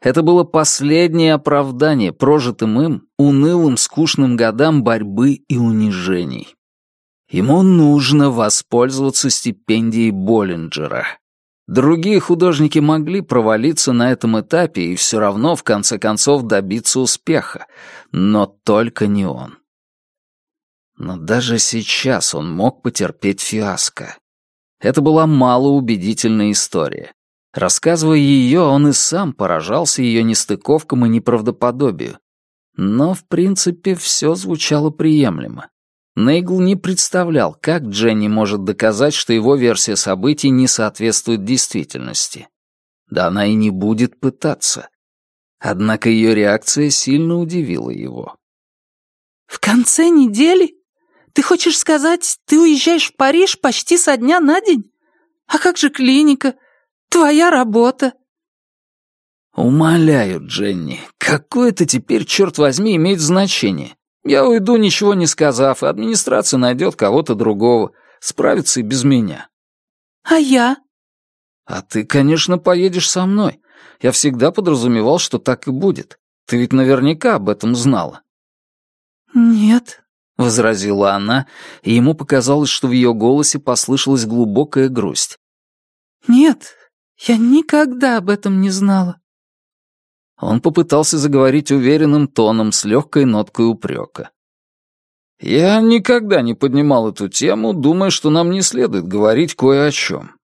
Это было последнее оправдание прожитым им унылым скучным годам борьбы и унижений. Ему нужно воспользоваться стипендией Боллинджера. Другие художники могли провалиться на этом этапе и все равно в конце концов добиться успеха, но только не он. Но даже сейчас он мог потерпеть фиаско. Это была малоубедительная история. Рассказывая ее, он и сам поражался ее нестыковкам и неправдоподобию. Но, в принципе, все звучало приемлемо. Нейгл не представлял, как Дженни может доказать, что его версия событий не соответствует действительности. Да она и не будет пытаться. Однако ее реакция сильно удивила его. «В конце недели? Ты хочешь сказать, ты уезжаешь в Париж почти со дня на день? А как же клиника? Твоя работа?» «Умоляю, Дженни, какое это теперь, черт возьми, имеет значение? Я уйду, ничего не сказав, и администрация найдет кого-то другого. Справится и без меня». «А я?» «А ты, конечно, поедешь со мной. Я всегда подразумевал, что так и будет. Ты ведь наверняка об этом знала». «Нет», — возразила она, и ему показалось, что в ее голосе послышалась глубокая грусть. «Нет, я никогда об этом не знала». Он попытался заговорить уверенным тоном с легкой ноткой упрека. «Я никогда не поднимал эту тему, думая, что нам не следует говорить кое о чем.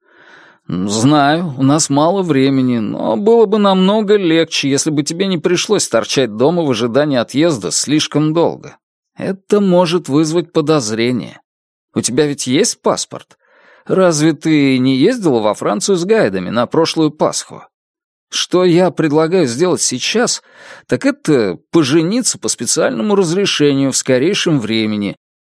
Знаю, у нас мало времени, но было бы намного легче, если бы тебе не пришлось торчать дома в ожидании отъезда слишком долго. Это может вызвать подозрение. У тебя ведь есть паспорт? Разве ты не ездила во Францию с гайдами на прошлую Пасху? Что я предлагаю сделать сейчас, так это пожениться по специальному разрешению в скорейшем времени.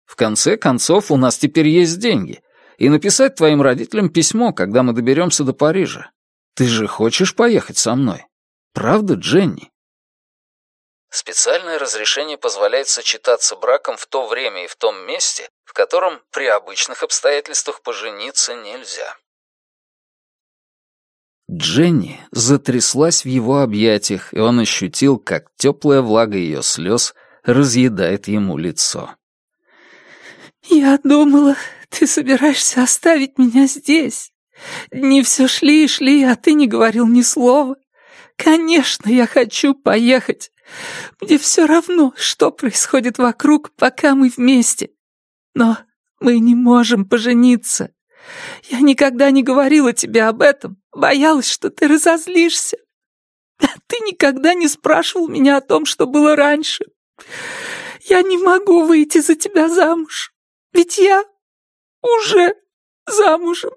В конце концов, у нас теперь есть деньги. И написать твоим родителям письмо, когда мы доберемся до Парижа. Ты же хочешь поехать со мной? Правда, Дженни? Специальное разрешение позволяет сочетаться браком в то время и в том месте, в котором при обычных обстоятельствах пожениться нельзя. Дженни затряслась в его объятиях, и он ощутил, как теплая влага ее слез разъедает ему лицо. «Я думала, ты собираешься оставить меня здесь. Дни все шли и шли, а ты не говорил ни слова. Конечно, я хочу поехать. Мне все равно, что происходит вокруг, пока мы вместе. Но мы не можем пожениться. Я никогда не говорила тебе об этом, боялась, что ты разозлишься. Ты никогда не спрашивал меня о том, что было раньше. Я не могу выйти за тебя замуж, ведь я уже замужем.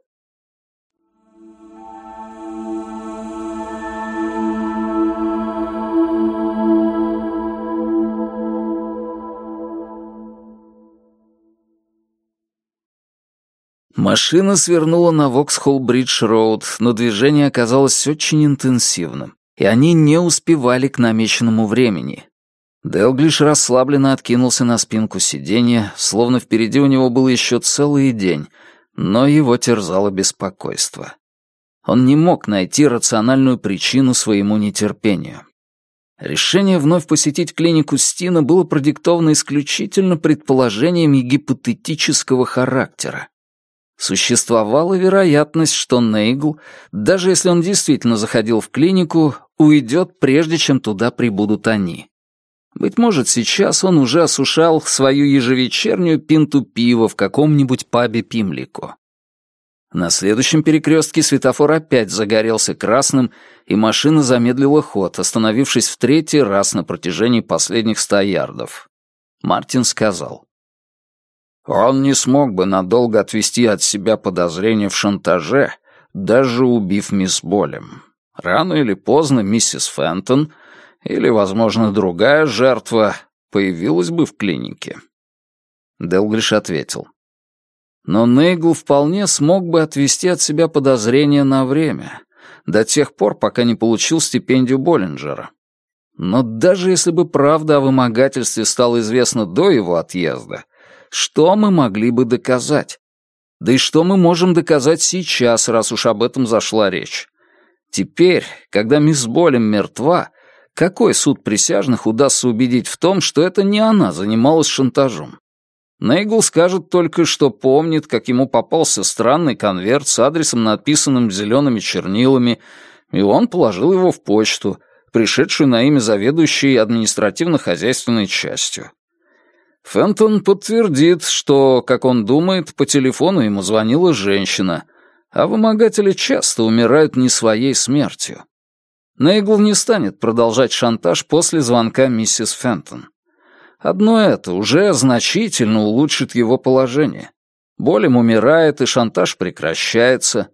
Машина свернула на Воксхолл-Бридж-Роуд, но движение оказалось очень интенсивным, и они не успевали к намеченному времени. Делглиш расслабленно откинулся на спинку сиденья, словно впереди у него был еще целый день, но его терзало беспокойство. Он не мог найти рациональную причину своему нетерпению. Решение вновь посетить клинику Стина было продиктовано исключительно предположениями гипотетического характера. Существовала вероятность, что Нейгл, даже если он действительно заходил в клинику, уйдет, прежде чем туда прибудут они. Быть может, сейчас он уже осушал свою ежевечернюю пинту пива в каком-нибудь пабе Пимлико. На следующем перекрестке светофор опять загорелся красным, и машина замедлила ход, остановившись в третий раз на протяжении последних ста ярдов. Мартин сказал. Он не смог бы надолго отвести от себя подозрения в шантаже, даже убив мисс Болем. Рано или поздно миссис Фентон или, возможно, другая жертва появилась бы в клинике. Делгриш ответил. Но Нейгл вполне смог бы отвести от себя подозрения на время, до тех пор, пока не получил стипендию Боллинджера. Но даже если бы правда о вымогательстве стала известна до его отъезда, что мы могли бы доказать? Да и что мы можем доказать сейчас, раз уж об этом зашла речь? Теперь, когда мисс Болем мертва, какой суд присяжных удастся убедить в том, что это не она занималась шантажом? Нейгл скажет только, что помнит, как ему попался странный конверт с адресом, написанным зелеными чернилами, и он положил его в почту, пришедшую на имя заведующей административно-хозяйственной частью. Фентон подтвердит, что, как он думает, по телефону ему звонила женщина, а вымогатели часто умирают не своей смертью. Нейгл не станет продолжать шантаж после звонка миссис Фентон. Одно это уже значительно улучшит его положение. Болем умирает, и шантаж прекращается.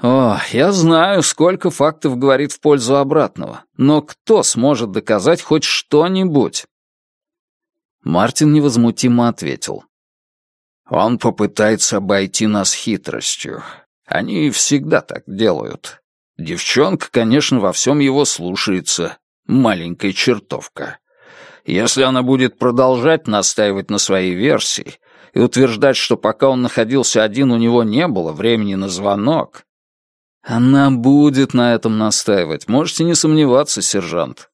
О, я знаю, сколько фактов говорит в пользу обратного, но кто сможет доказать хоть что-нибудь? Мартин невозмутимо ответил. «Он попытается обойти нас хитростью. Они всегда так делают. Девчонка, конечно, во всем его слушается. Маленькая чертовка. Если она будет продолжать настаивать на своей версии и утверждать, что пока он находился один, у него не было времени на звонок, она будет на этом настаивать, можете не сомневаться, сержант.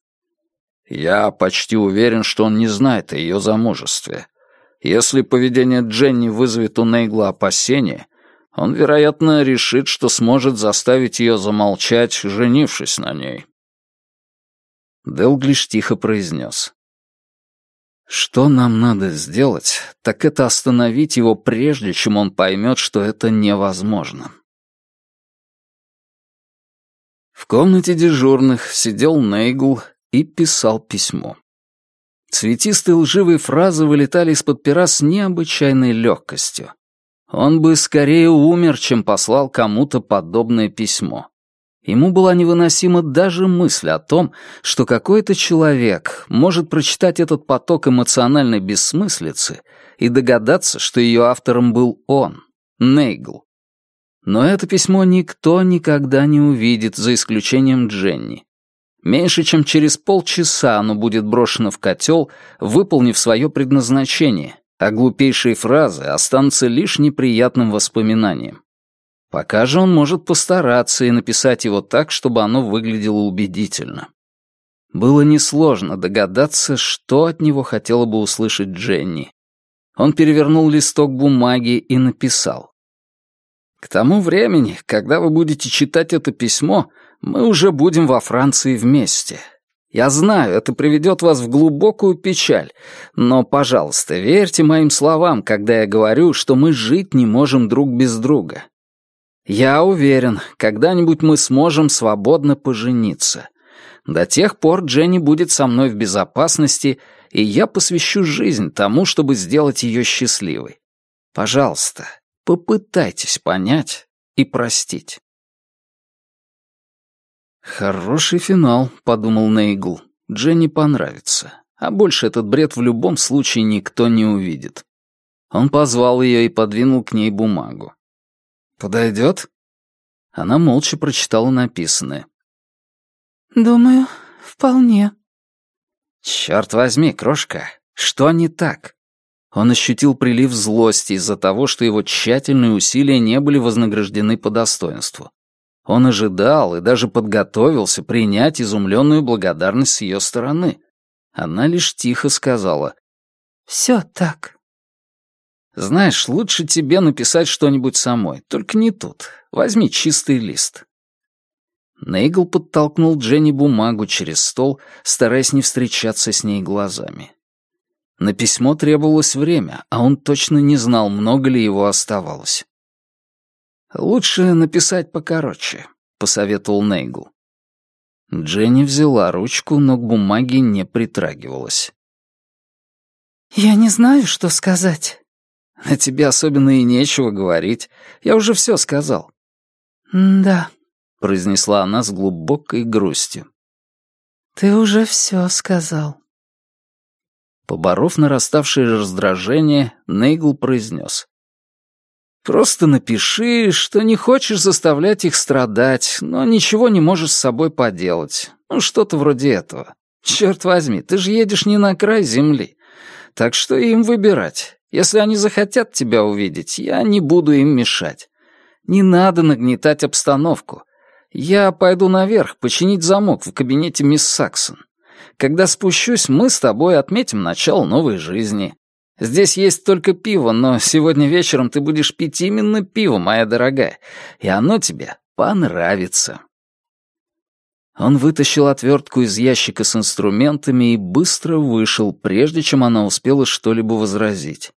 Я почти уверен, что он не знает о ее замужестве. Если поведение Дженни вызовет у Нейгла опасения, он, вероятно, решит, что сможет заставить ее замолчать, женившись на ней. Делглиш тихо произнес. «Что нам надо сделать, так это остановить его прежде, чем он поймет, что это невозможно». В комнате дежурных сидел Нейгл и писал письмо. Цветистые лживые фразы вылетали из-под пера с необычайной легкостью. Он бы скорее умер, чем послал кому-то подобное письмо. Ему была невыносима даже мысль о том, что какой-то человек может прочитать этот поток эмоциональной бессмыслицы и догадаться, что ее автором был он, Нейгл. Но это письмо никто никогда не увидит, за исключением Дженни. Меньше чем через полчаса оно будет брошено в котел, выполнив свое предназначение, а глупейшие фразы останутся лишь неприятным воспоминанием. Пока же он может постараться и написать его так, чтобы оно выглядело убедительно. Было несложно догадаться, что от него хотела бы услышать Дженни. Он перевернул листок бумаги и написал. «К тому времени, когда вы будете читать это письмо, мы уже будем во Франции вместе. Я знаю, это приведет вас в глубокую печаль, но, пожалуйста, верьте моим словам, когда я говорю, что мы жить не можем друг без друга. Я уверен, когда-нибудь мы сможем свободно пожениться. До тех пор Дженни будет со мной в безопасности, и я посвящу жизнь тому, чтобы сделать ее счастливой. Пожалуйста, попытайтесь понять и простить. «Хороший финал», — подумал Нейгл. «Дженни понравится. А больше этот бред в любом случае никто не увидит». Он позвал ее и подвинул к ней бумагу. «Подойдет?» Она молча прочитала написанное. «Думаю, вполне». «Черт возьми, крошка, что не так?» Он ощутил прилив злости из-за того, что его тщательные усилия не были вознаграждены по достоинству. Он ожидал и даже подготовился принять изумленную благодарность с ее стороны. Она лишь тихо сказала «Все так». «Знаешь, лучше тебе написать что-нибудь самой, только не тут. Возьми чистый лист». Нейгл подтолкнул Дженни бумагу через стол, стараясь не встречаться с ней глазами. На письмо требовалось время, а он точно не знал, много ли его оставалось. «Лучше написать покороче», — посоветовал Нейгл. Дженни взяла ручку, но к бумаге не притрагивалась. «Я не знаю, что сказать». «На тебе особенно и нечего говорить. Я уже все сказал». «Да», — произнесла она с глубокой грустью. «Ты уже все сказал». Поборов нараставшее раздражение, Нейгл произнес. Просто напиши, что не хочешь заставлять их страдать, но ничего не можешь с собой поделать. Ну, что-то вроде этого. Черт возьми, ты же едешь не на край земли. Так что им выбирать. Если они захотят тебя увидеть, я не буду им мешать. Не надо нагнетать обстановку. Я пойду наверх починить замок в кабинете мисс Саксон. Когда спущусь, мы с тобой отметим начало новой жизни. Здесь есть только пиво, но сегодня вечером ты будешь пить именно пиво, моя дорогая, и оно тебе понравится». Он вытащил отвертку из ящика с инструментами и быстро вышел, прежде чем она успела что-либо возразить.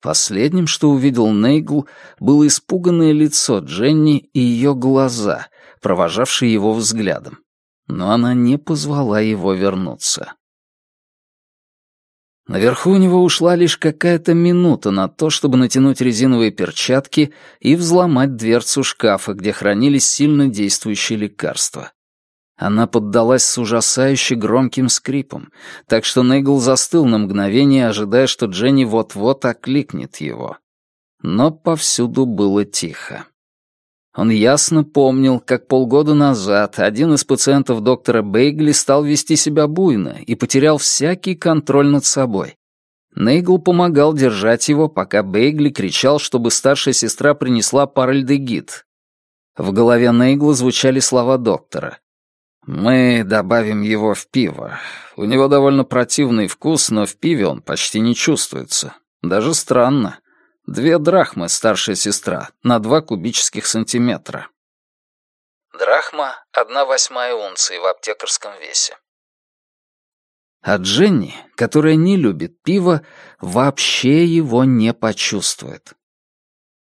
Последним, что увидел Нейгл, было испуганное лицо Дженни и ее глаза, провожавшие его взглядом. Но она не позвала его вернуться. Наверху у него ушла лишь какая-то минута на то, чтобы натянуть резиновые перчатки и взломать дверцу шкафа, где хранились сильно действующие лекарства. Она поддалась с ужасающе громким скрипом, так что Нейгл застыл на мгновение, ожидая, что Дженни вот-вот окликнет его. Но повсюду было тихо. Он ясно помнил, как полгода назад один из пациентов доктора Бейгли стал вести себя буйно и потерял всякий контроль над собой. Нейгл помогал держать его, пока Бейгли кричал, чтобы старшая сестра принесла паральдегид. В голове Нейгла звучали слова доктора. «Мы добавим его в пиво. У него довольно противный вкус, но в пиве он почти не чувствуется. Даже странно. Две драхмы, старшая сестра, на два кубических сантиметра. Драхма — одна восьмая унции в аптекарском весе. А Дженни, которая не любит пиво, вообще его не почувствует.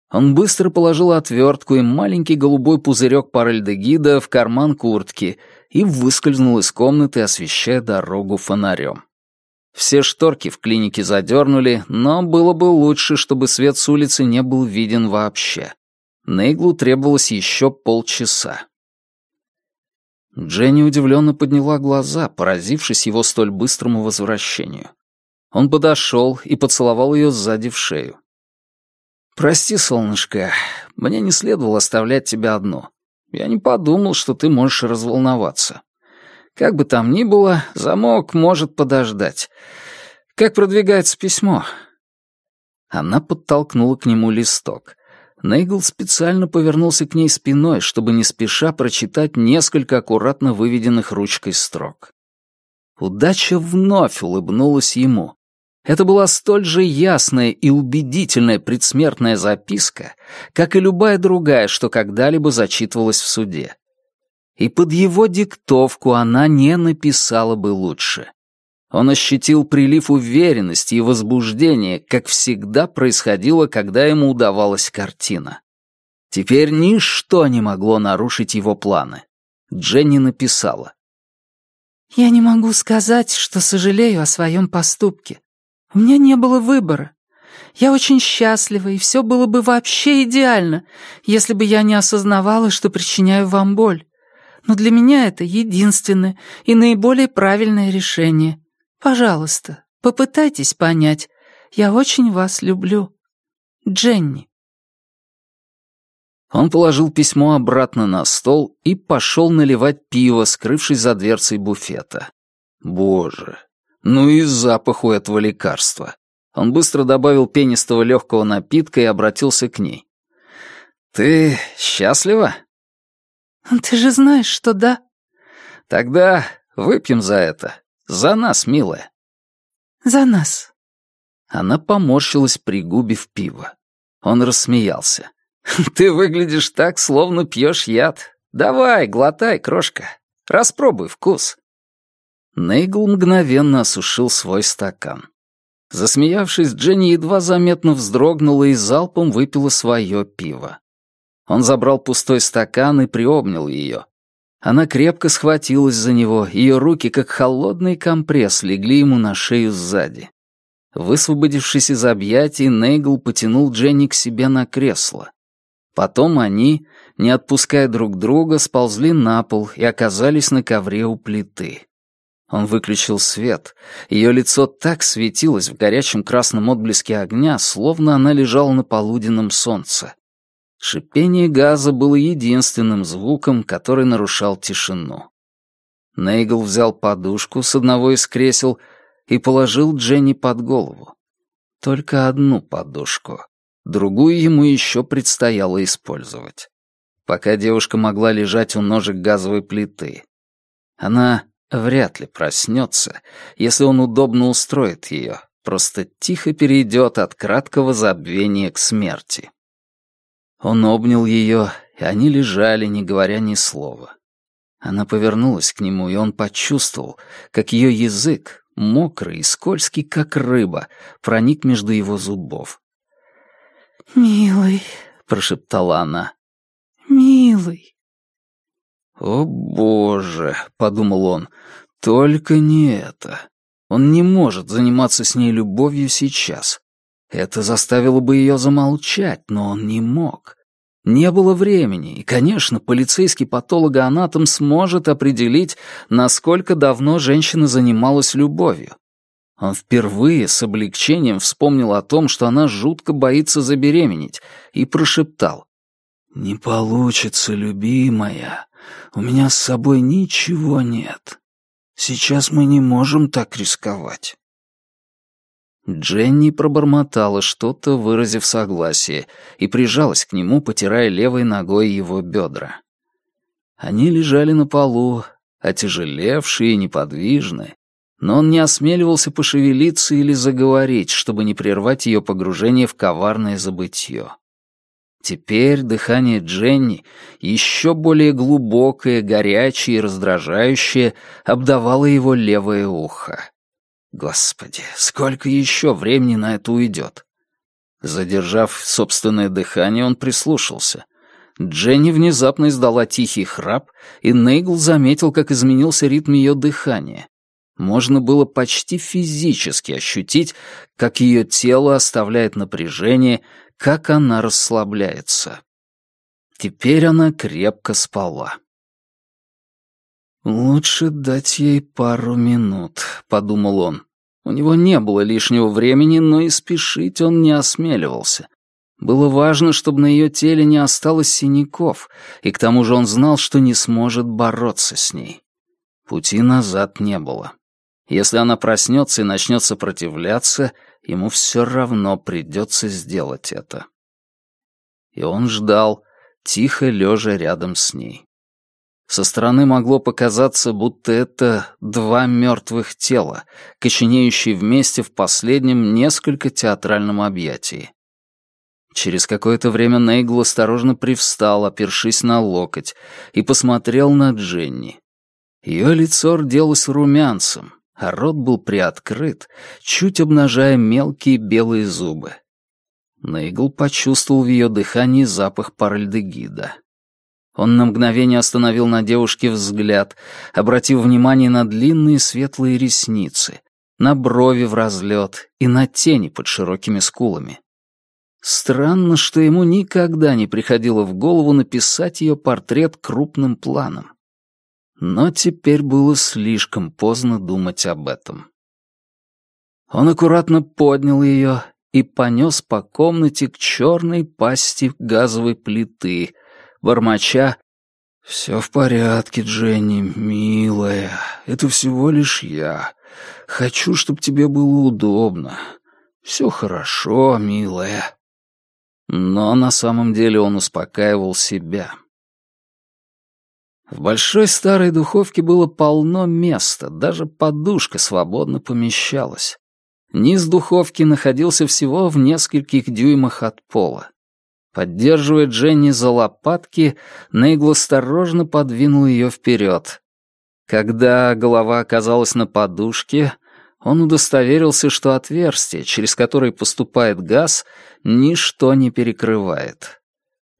Он быстро положил отвертку и маленький голубой пузырек паральдегида в карман куртки и выскользнул из комнаты, освещая дорогу фонарем. Все шторки в клинике задернули, но было бы лучше, чтобы свет с улицы не был виден вообще. Нейглу требовалось еще полчаса. Дженни удивленно подняла глаза, поразившись его столь быстрому возвращению. Он подошел и поцеловал ее сзади в шею. «Прости, солнышко, мне не следовало оставлять тебя одну. Я не подумал, что ты можешь разволноваться. Как бы там ни было, замок может подождать. Как продвигается письмо?» Она подтолкнула к нему листок. Нейгл специально повернулся к ней спиной, чтобы не спеша прочитать несколько аккуратно выведенных ручкой строк. Удача вновь улыбнулась ему. Это была столь же ясная и убедительная предсмертная записка, как и любая другая, что когда-либо зачитывалась в суде. И под его диктовку она не написала бы лучше. Он ощутил прилив уверенности и возбуждения, как всегда происходило, когда ему удавалась картина. Теперь ничто не могло нарушить его планы. Дженни написала. «Я не могу сказать, что сожалею о своем поступке. У меня не было выбора. Я очень счастлива, и все было бы вообще идеально, если бы я не осознавала, что причиняю вам боль. Но для меня это единственное и наиболее правильное решение. Пожалуйста, попытайтесь понять. Я очень вас люблю. Дженни. Он положил письмо обратно на стол и пошел наливать пиво, скрывшись за дверцей буфета. Боже, ну и запах у этого лекарства. Он быстро добавил пенистого легкого напитка и обратился к ней. «Ты счастлива?» «Ты же знаешь, что да». «Тогда выпьем за это. За нас, милая». «За нас». Она поморщилась, пригубив пиво. Он рассмеялся. «Ты выглядишь так, словно пьешь яд. Давай, глотай, крошка. Распробуй вкус». Нейгл мгновенно осушил свой стакан. Засмеявшись, Дженни едва заметно вздрогнула и залпом выпила свое пиво. Он забрал пустой стакан и приобнял ее. Она крепко схватилась за него, ее руки, как холодный компресс, легли ему на шею сзади. Высвободившись из объятий, Нейгл потянул Дженни к себе на кресло. Потом они, не отпуская друг друга, сползли на пол и оказались на ковре у плиты. Он выключил свет. Ее лицо так светилось в горячем красном отблеске огня, словно она лежала на полуденном солнце. Шипение газа было единственным звуком, который нарушал тишину. Нейгл взял подушку с одного из кресел и положил Дженни под голову. Только одну подушку. Другую ему еще предстояло использовать. Пока девушка могла лежать у ножек газовой плиты. Она вряд ли проснется, если он удобно устроит ее, просто тихо перейдет от краткого забвения к смерти. Он обнял ее, и они лежали, не говоря ни слова. Она повернулась к нему, и он почувствовал, как ее язык, мокрый и скользкий, как рыба, проник между его зубов. «Милый», — прошептала она, — «милый». «О, Боже!» — подумал он. «Только не это. Он не может заниматься с ней любовью сейчас. Это заставило бы ее замолчать, но он не мог. Не было времени, и, конечно, полицейский патологоанатом сможет определить, насколько давно женщина занималась любовью. Он впервые с облегчением вспомнил о том, что она жутко боится забеременеть, и прошептал. «Не получится, любимая. У меня с собой ничего нет. Сейчас мы не можем так рисковать». Дженни пробормотала что-то, выразив согласие, и прижалась к нему, потирая левой ногой его бедра. Они лежали на полу, отяжелевшие и неподвижные, но он не осмеливался пошевелиться или заговорить, чтобы не прервать ее погружение в коварное забытье. Теперь дыхание Дженни, еще более глубокое, горячее и раздражающее, обдавало его левое ухо. Господи, сколько еще времени на это уйдет? Задержав собственное дыхание, он прислушался. Дженни внезапно издала тихий храп, и Нейгл заметил, как изменился ритм ее дыхания. Можно было почти физически ощутить, как ее тело оставляет напряжение, как она расслабляется. Теперь она крепко спала. «Лучше дать ей пару минут», — подумал он. У него не было лишнего времени, но и спешить он не осмеливался. Было важно, чтобы на ее теле не осталось синяков, и к тому же он знал, что не сможет бороться с ней. Пути назад не было. Если она проснется и начнет сопротивляться, ему все равно придется сделать это. И он ждал, тихо лежа рядом с ней. Со стороны могло показаться, будто это два мертвых тела, коченеющие вместе в последнем несколько театральном объятии. Через какое-то время Нейгл осторожно привстал, опершись на локоть, и посмотрел на Дженни. Ее лицо рделось румянцем, а рот был приоткрыт, чуть обнажая мелкие белые зубы. Нейгл почувствовал в ее дыхании запах паральдегида. Он на мгновение остановил на девушке взгляд, обратив внимание на длинные светлые ресницы, на брови в разлет и на тени под широкими скулами. Странно, что ему никогда не приходило в голову написать ее портрет крупным планом. Но теперь было слишком поздно думать об этом. Он аккуратно поднял ее и понес по комнате к черной пасти газовой плиты, бормоча «Все в порядке, Дженни, милая, это всего лишь я. Хочу, чтобы тебе было удобно. Все хорошо, милая». Но на самом деле он успокаивал себя. В большой старой духовке было полно места, даже подушка свободно помещалась. Низ духовки находился всего в нескольких дюймах от пола. Поддерживая Дженни за лопатки, Нейгл осторожно подвинул ее вперед. Когда голова оказалась на подушке, он удостоверился, что отверстие, через которое поступает газ, ничто не перекрывает.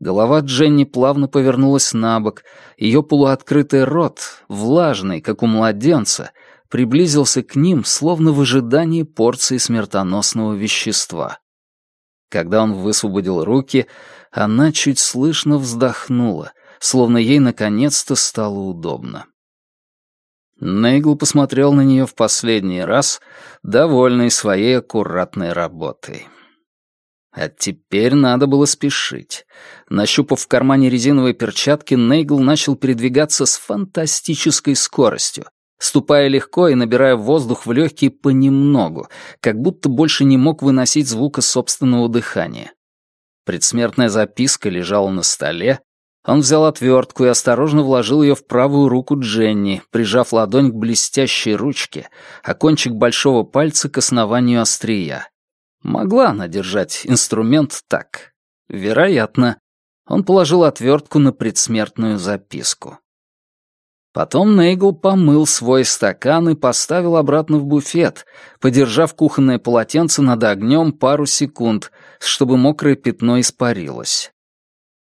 Голова Дженни плавно повернулась на бок, ее полуоткрытый рот, влажный, как у младенца, приблизился к ним, словно в ожидании порции смертоносного вещества. Когда он высвободил руки, она чуть слышно вздохнула, словно ей наконец-то стало удобно. Нейгл посмотрел на нее в последний раз, довольный своей аккуратной работой. А теперь надо было спешить. Нащупав в кармане резиновые перчатки, Нейгл начал передвигаться с фантастической скоростью, ступая легко и набирая воздух в легкие понемногу, как будто больше не мог выносить звука собственного дыхания. Предсмертная записка лежала на столе. Он взял отвертку и осторожно вложил ее в правую руку Дженни, прижав ладонь к блестящей ручке, а кончик большого пальца к основанию острия. Могла она держать инструмент так? Вероятно. Он положил отвертку на предсмертную записку. Потом Нейгл помыл свой стакан и поставил обратно в буфет, подержав кухонное полотенце над огнем пару секунд, чтобы мокрое пятно испарилось.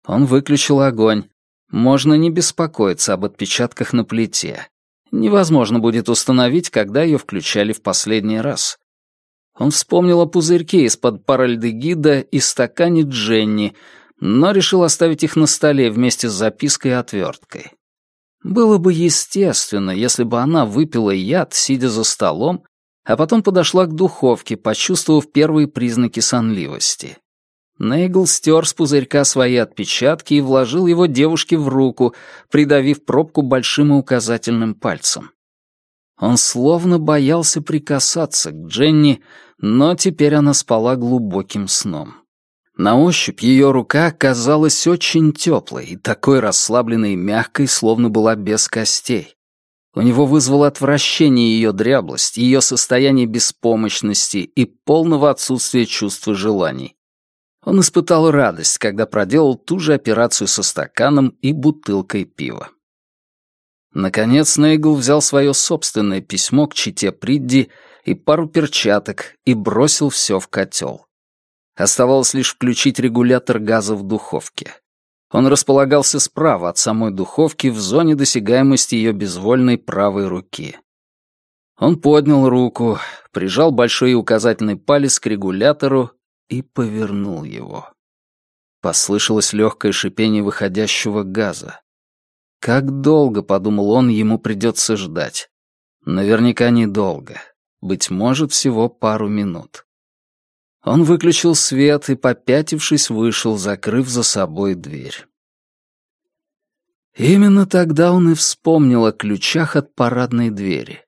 Он выключил огонь. Можно не беспокоиться об отпечатках на плите. Невозможно будет установить, когда ее включали в последний раз. Он вспомнил о пузырьке из-под паральдегида и стакане Дженни, но решил оставить их на столе вместе с запиской и отверткой. Было бы естественно, если бы она выпила яд, сидя за столом, а потом подошла к духовке, почувствовав первые признаки сонливости. Нейгл стер с пузырька свои отпечатки и вложил его девушке в руку, придавив пробку большим и указательным пальцем. Он словно боялся прикасаться к Дженни, но теперь она спала глубоким сном. На ощупь ее рука казалась очень теплой и такой расслабленной и мягкой, словно была без костей. У него вызвало отвращение ее дряблость, ее состояние беспомощности и полного отсутствия чувства желаний. Он испытал радость, когда проделал ту же операцию со стаканом и бутылкой пива. Наконец Нейгл взял свое собственное письмо к чите Придди и пару перчаток и бросил все в котел. Оставалось лишь включить регулятор газа в духовке. Он располагался справа от самой духовки в зоне досягаемости ее безвольной правой руки. Он поднял руку, прижал большой и указательный палец к регулятору и повернул его. Послышалось легкое шипение выходящего газа. Как долго, подумал он, ему придется ждать. Наверняка недолго. Быть может, всего пару минут. Он выключил свет и, попятившись, вышел, закрыв за собой дверь. Именно тогда он и вспомнил о ключах от парадной двери.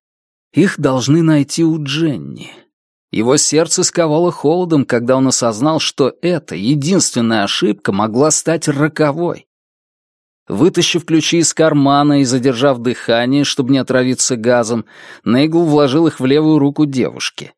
Их должны найти у Дженни. Его сердце сковало холодом, когда он осознал, что эта единственная ошибка могла стать роковой. Вытащив ключи из кармана и задержав дыхание, чтобы не отравиться газом, Нейгл вложил их в левую руку девушки.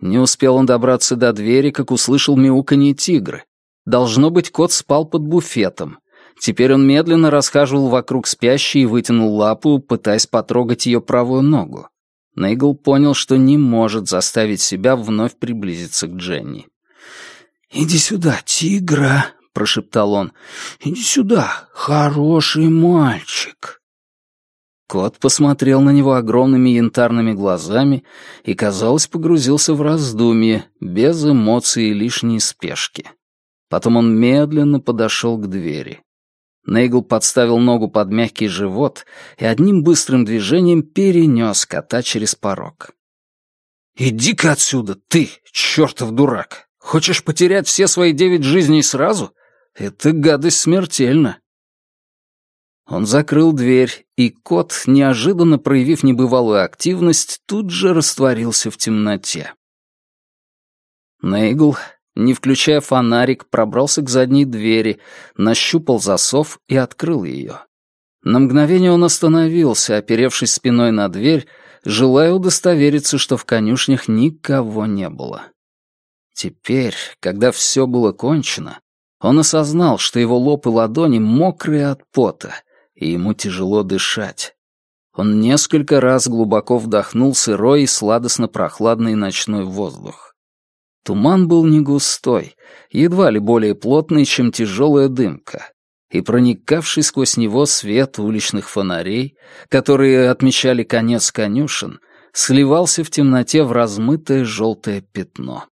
Не успел он добраться до двери, как услышал мяуканье тигры. Должно быть, кот спал под буфетом. Теперь он медленно расхаживал вокруг спящей и вытянул лапу, пытаясь потрогать ее правую ногу. Нейгл понял, что не может заставить себя вновь приблизиться к Дженни. «Иди сюда, тигра!» прошептал он. «Иди сюда, хороший мальчик». Кот посмотрел на него огромными янтарными глазами и, казалось, погрузился в раздумье, без эмоций и лишней спешки. Потом он медленно подошел к двери. Нейгл подставил ногу под мягкий живот и одним быстрым движением перенес кота через порог. «Иди-ка отсюда, ты, чертов дурак! Хочешь потерять все свои девять жизней сразу? Эта гадость смертельна. Он закрыл дверь, и кот, неожиданно проявив небывалую активность, тут же растворился в темноте. Нейгл, не включая фонарик, пробрался к задней двери, нащупал засов и открыл ее. На мгновение он остановился, оперевшись спиной на дверь, желая удостовериться, что в конюшнях никого не было. Теперь, когда все было кончено, он осознал, что его лоб и ладони мокрые от пота, и ему тяжело дышать. Он несколько раз глубоко вдохнул сырой и сладостно-прохладный ночной воздух. Туман был не густой, едва ли более плотный, чем тяжелая дымка, и проникавший сквозь него свет уличных фонарей, которые отмечали конец конюшен, сливался в темноте в размытое желтое пятно.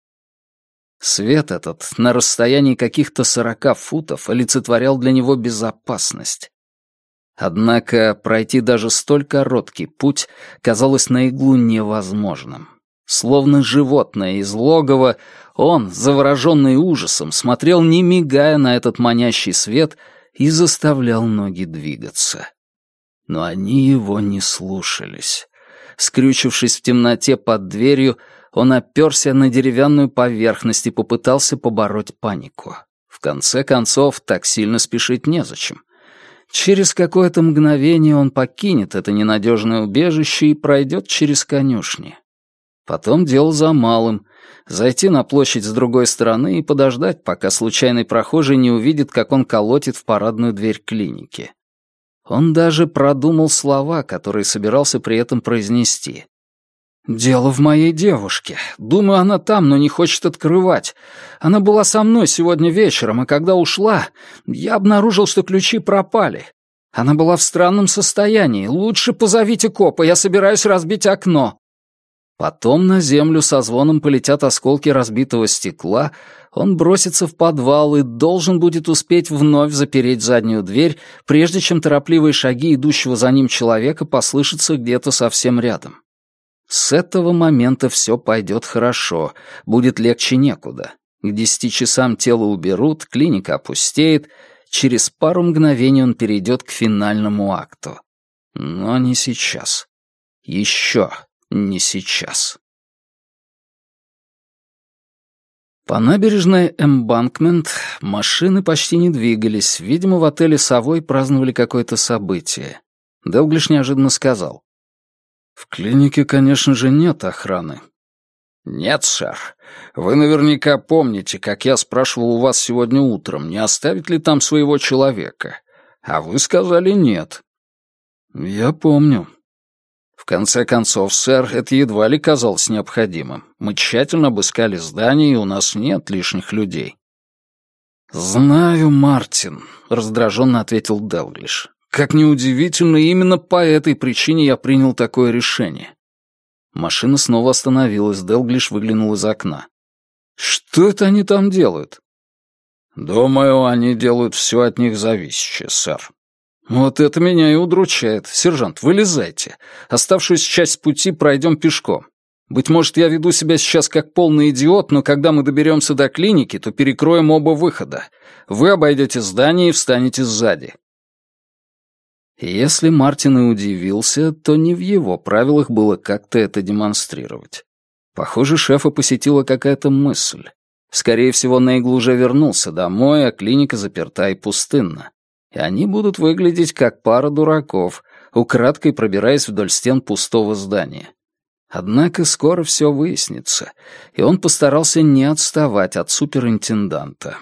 Свет этот на расстоянии каких-то сорока футов олицетворял для него безопасность. Однако пройти даже столь короткий путь казалось на иглу невозможным. Словно животное из логова, он, завороженный ужасом, смотрел не мигая на этот манящий свет и заставлял ноги двигаться. Но они его не слушались. Скрючившись в темноте под дверью, он оперся на деревянную поверхность и попытался побороть панику. В конце концов, так сильно спешить незачем. Через какое-то мгновение он покинет это ненадежное убежище и пройдет через конюшни. Потом дело за малым — зайти на площадь с другой стороны и подождать, пока случайный прохожий не увидит, как он колотит в парадную дверь клиники. Он даже продумал слова, которые собирался при этом произнести. «Дело в моей девушке. Думаю, она там, но не хочет открывать. Она была со мной сегодня вечером, а когда ушла, я обнаружил, что ключи пропали. Она была в странном состоянии. Лучше позовите копа, я собираюсь разбить окно». Потом на землю со звоном полетят осколки разбитого стекла, он бросится в подвал и должен будет успеть вновь запереть заднюю дверь, прежде чем торопливые шаги идущего за ним человека послышатся где-то совсем рядом. С этого момента все пойдет хорошо, будет легче некуда. К десяти часам тело уберут, клиника опустеет, через пару мгновений он перейдет к финальному акту. Но не сейчас. Еще не сейчас. По набережной Эмбанкмент машины почти не двигались. Видимо, в отеле «Совой» праздновали какое-то событие. Делглиш неожиданно сказал. В клинике, конечно же, нет охраны. Нет, сэр. Вы наверняка помните, как я спрашивал у вас сегодня утром, не оставить ли там своего человека. А вы сказали нет. Я помню. В конце концов, сэр, это едва ли казалось необходимым. Мы тщательно обыскали здание, и у нас нет лишних людей. «Знаю, Мартин», — раздраженно ответил Делглиш. Как неудивительно, именно по этой причине я принял такое решение. Машина снова остановилась, Делглиш выглянул из окна. «Что это они там делают?» «Думаю, они делают все от них зависящее, сэр». «Вот это меня и удручает. Сержант, вылезайте. Оставшуюся часть пути пройдем пешком. Быть может, я веду себя сейчас как полный идиот, но когда мы доберемся до клиники, то перекроем оба выхода. Вы обойдете здание и встанете сзади. Если Мартин и удивился, то не в его правилах было как-то это демонстрировать. Похоже, шефа посетила какая-то мысль. Скорее всего, Нейгл уже вернулся домой, а клиника заперта и пустынна. И они будут выглядеть как пара дураков, украдкой пробираясь вдоль стен пустого здания. Однако скоро все выяснится, и он постарался не отставать от суперинтенданта.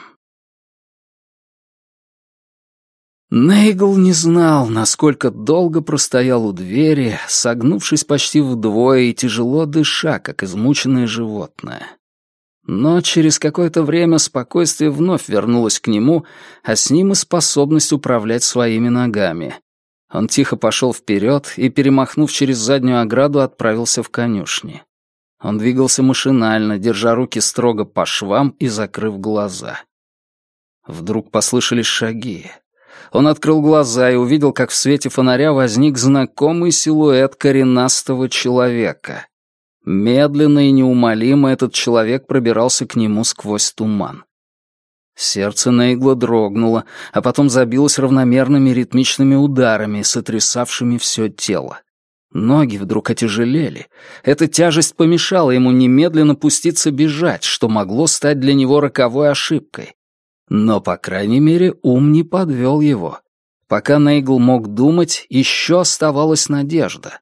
Нейгл не знал, насколько долго простоял у двери, согнувшись почти вдвое и тяжело дыша, как измученное животное. Но через какое-то время спокойствие вновь вернулось к нему, а с ним и способность управлять своими ногами. Он тихо пошел вперед и, перемахнув через заднюю ограду, отправился в конюшни. Он двигался машинально, держа руки строго по швам и закрыв глаза. Вдруг послышались шаги. Он открыл глаза и увидел, как в свете фонаря возник знакомый силуэт коренастого человека. Медленно и неумолимо этот человек пробирался к нему сквозь туман. Сердце Нейгла дрогнуло, а потом забилось равномерными ритмичными ударами, сотрясавшими все тело. Ноги вдруг отяжелели. Эта тяжесть помешала ему немедленно пуститься бежать, что могло стать для него роковой ошибкой. Но, по крайней мере, ум не подвел его. Пока Нейгл мог думать, еще оставалась надежда.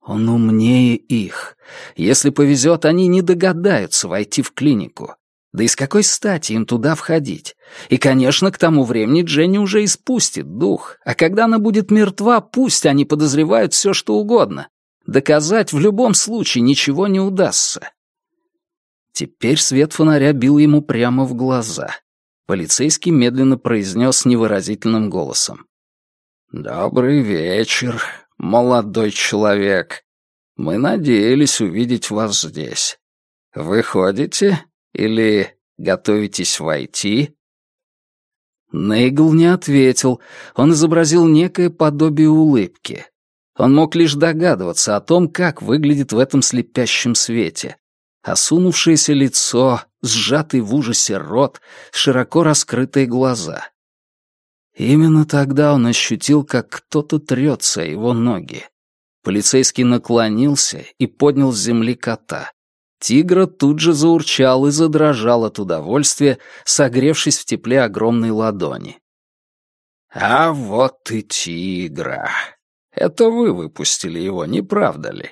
Он умнее их. Если повезет, они не догадаются войти в клинику. Да и с какой стати им туда входить? И, конечно, к тому времени Дженни уже испустит дух, а когда она будет мертва, пусть они подозревают все, что угодно. Доказать в любом случае ничего не удастся. Теперь свет фонаря бил ему прямо в глаза. Полицейский медленно произнес невыразительным голосом. «Добрый вечер, молодой человек. Мы надеялись увидеть вас здесь. Вы ходите или готовитесь войти?» Нейгл не ответил. Он изобразил некое подобие улыбки. Он мог лишь догадываться о том, как выглядит в этом слепящем свете. Осунувшееся лицо, сжатый в ужасе рот, широко раскрытые глаза. Именно тогда он ощутил, как кто-то трется его ноги. Полицейский наклонился и поднял с земли кота. Тигра тут же заурчал и задрожал от удовольствия, согревшись в тепле огромной ладони. «А вот и тигра. Это вы выпустили его, не правда ли?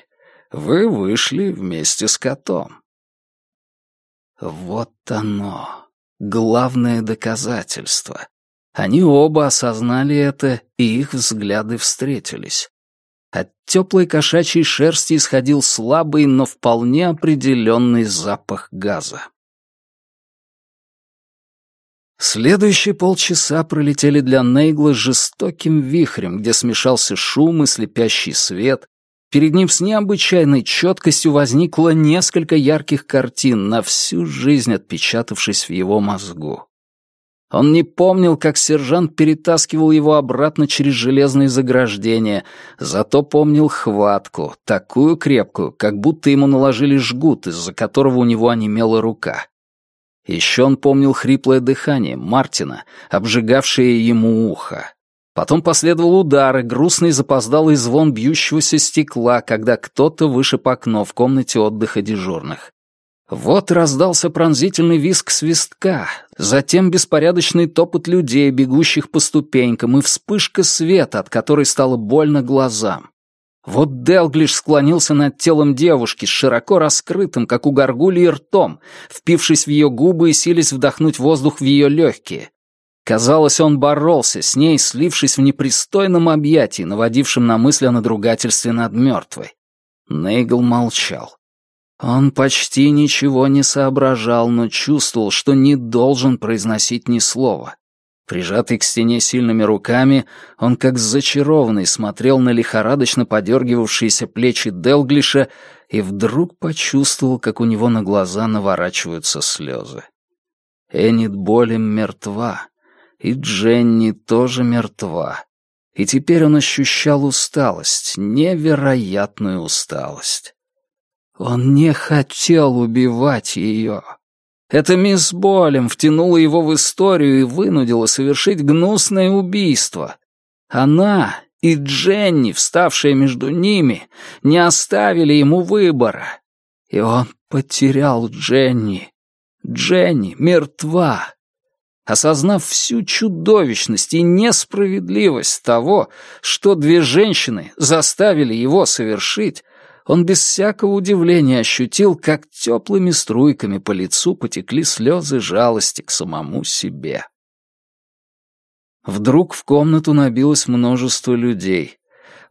Вы вышли вместе с котом». Вот оно, главное доказательство. Они оба осознали это, и их взгляды встретились. От теплой кошачьей шерсти исходил слабый, но вполне определенный запах газа. Следующие полчаса пролетели для Нейгла жестоким вихрем, где смешался шум и слепящий свет, Перед ним с необычайной четкостью возникло несколько ярких картин, на всю жизнь отпечатавшись в его мозгу. Он не помнил, как сержант перетаскивал его обратно через железные заграждения, зато помнил хватку, такую крепкую, как будто ему наложили жгут, из-за которого у него онемела рука. Еще он помнил хриплое дыхание Мартина, обжигавшее ему ухо. Потом последовал удар и грустный запоздалый звон бьющегося стекла, когда кто-то вышиб окно в комнате отдыха дежурных. Вот раздался пронзительный визг свистка, затем беспорядочный топот людей, бегущих по ступенькам, и вспышка света, от которой стало больно глазам. Вот Делглиш склонился над телом девушки с широко раскрытым, как у горгульи, ртом, впившись в ее губы и силясь вдохнуть воздух в ее легкие. Казалось, он боролся с ней, слившись в непристойном объятии, наводившем на мысль о надругательстве над мертвой. Нейгл молчал. Он почти ничего не соображал, но чувствовал, что не должен произносить ни слова. Прижатый к стене сильными руками, он как зачарованный смотрел на лихорадочно подергивавшиеся плечи Делглиша и вдруг почувствовал, как у него на глаза наворачиваются слезы. Энит Болем мертва и Дженни тоже мертва. И теперь он ощущал усталость, невероятную усталость. Он не хотел убивать ее. Это мисс Болем втянула его в историю и вынудила совершить гнусное убийство. Она и Дженни, вставшая между ними, не оставили ему выбора. И он потерял Дженни. Дженни мертва. Осознав всю чудовищность и несправедливость того, что две женщины заставили его совершить, он без всякого удивления ощутил, как теплыми струйками по лицу потекли слезы жалости к самому себе. Вдруг в комнату набилось множество людей.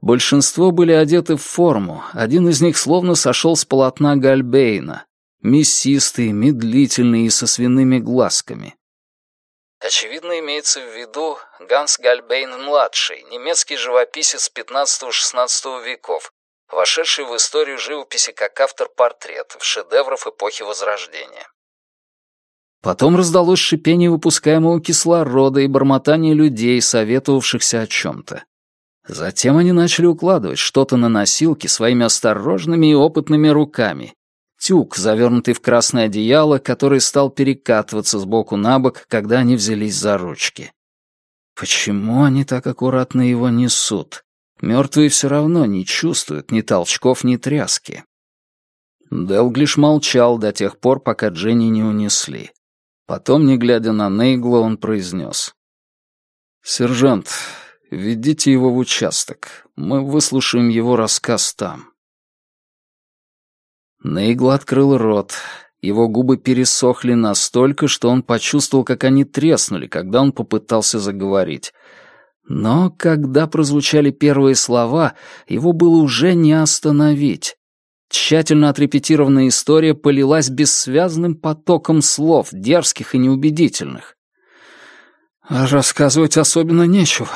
Большинство были одеты в форму, один из них словно сошел с полотна Гальбейна, мясистый, медлительный и со свиными глазками. Очевидно, имеется в виду Ганс Гальбейн-младший, немецкий живописец XV-XVI веков, вошедший в историю живописи как автор портретов, шедевров эпохи Возрождения. Потом раздалось шипение выпускаемого кислорода и бормотание людей, советовавшихся о чем-то. Затем они начали укладывать что-то на носилки своими осторожными и опытными руками. Тюк, завернутый в красное одеяло, который стал перекатываться с боку на бок, когда они взялись за ручки. Почему они так аккуратно его несут? Мертвые все равно не чувствуют ни толчков, ни тряски. Делглиш молчал до тех пор, пока Дженни не унесли. Потом, не глядя на Нейгла, он произнес. «Сержант, ведите его в участок. Мы выслушаем его рассказ там». Нейгл открыл рот. Его губы пересохли настолько, что он почувствовал, как они треснули, когда он попытался заговорить. Но когда прозвучали первые слова, его было уже не остановить. Тщательно отрепетированная история полилась бессвязным потоком слов, дерзких и неубедительных. «Рассказывать особенно нечего.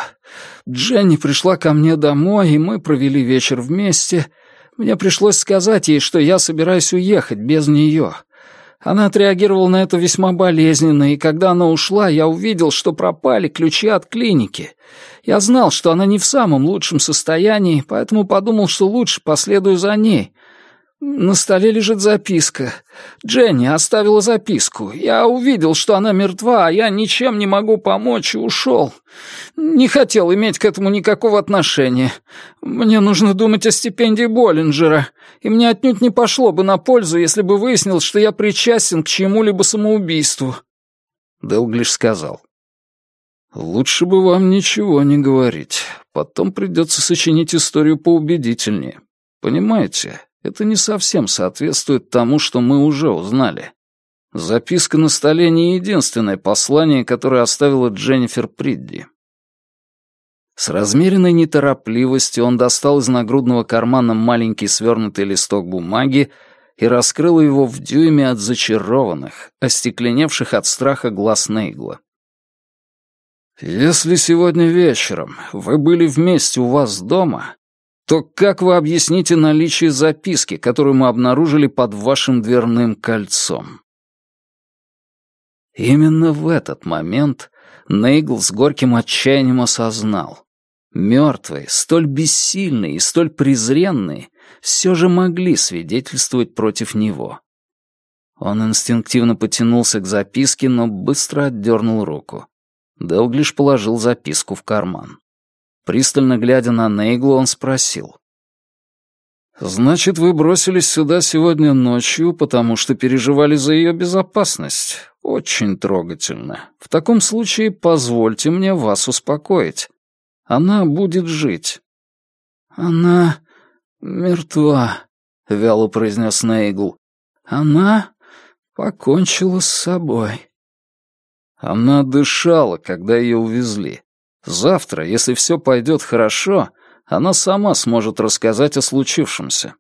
Дженни пришла ко мне домой, и мы провели вечер вместе. Мне пришлось сказать ей, что я собираюсь уехать без нее. Она отреагировала на это весьма болезненно, и когда она ушла, я увидел, что пропали ключи от клиники. Я знал, что она не в самом лучшем состоянии, поэтому подумал, что лучше последую за ней. На столе лежит записка. Дженни оставила записку. Я увидел, что она мертва, а я ничем не могу помочь и ушел. Не хотел иметь к этому никакого отношения. Мне нужно думать о стипендии Боллинджера, и мне отнюдь не пошло бы на пользу, если бы выяснилось, что я причастен к чему-либо самоубийству. Делглиш сказал. «Лучше бы вам ничего не говорить. Потом придется сочинить историю поубедительнее. Понимаете, это не совсем соответствует тому, что мы уже узнали. Записка на столе не единственное послание, которое оставила Дженнифер Придди. С размеренной неторопливостью он достал из нагрудного кармана маленький свернутый листок бумаги и раскрыл его в дюйме от зачарованных, остекленевших от страха глаз Нейгла. «Если сегодня вечером вы были вместе у вас дома, то как вы объясните наличие записки, которую мы обнаружили под вашим дверным кольцом? Именно в этот момент Нейгл с горьким отчаянием осознал. Мертвые, столь бессильные и столь презренные, все же могли свидетельствовать против него. Он инстинктивно потянулся к записке, но быстро отдернул руку. Делглиш положил записку в карман. Пристально глядя на Нейглу, он спросил. «Значит, вы бросились сюда сегодня ночью, потому что переживали за ее безопасность? Очень трогательно. В таком случае позвольте мне вас успокоить. Она будет жить». «Она мертва», — вяло произнес Нейгл. «Она покончила с собой». Она дышала, когда ее увезли. Завтра, если все пойдет хорошо, она сама сможет рассказать о случившемся.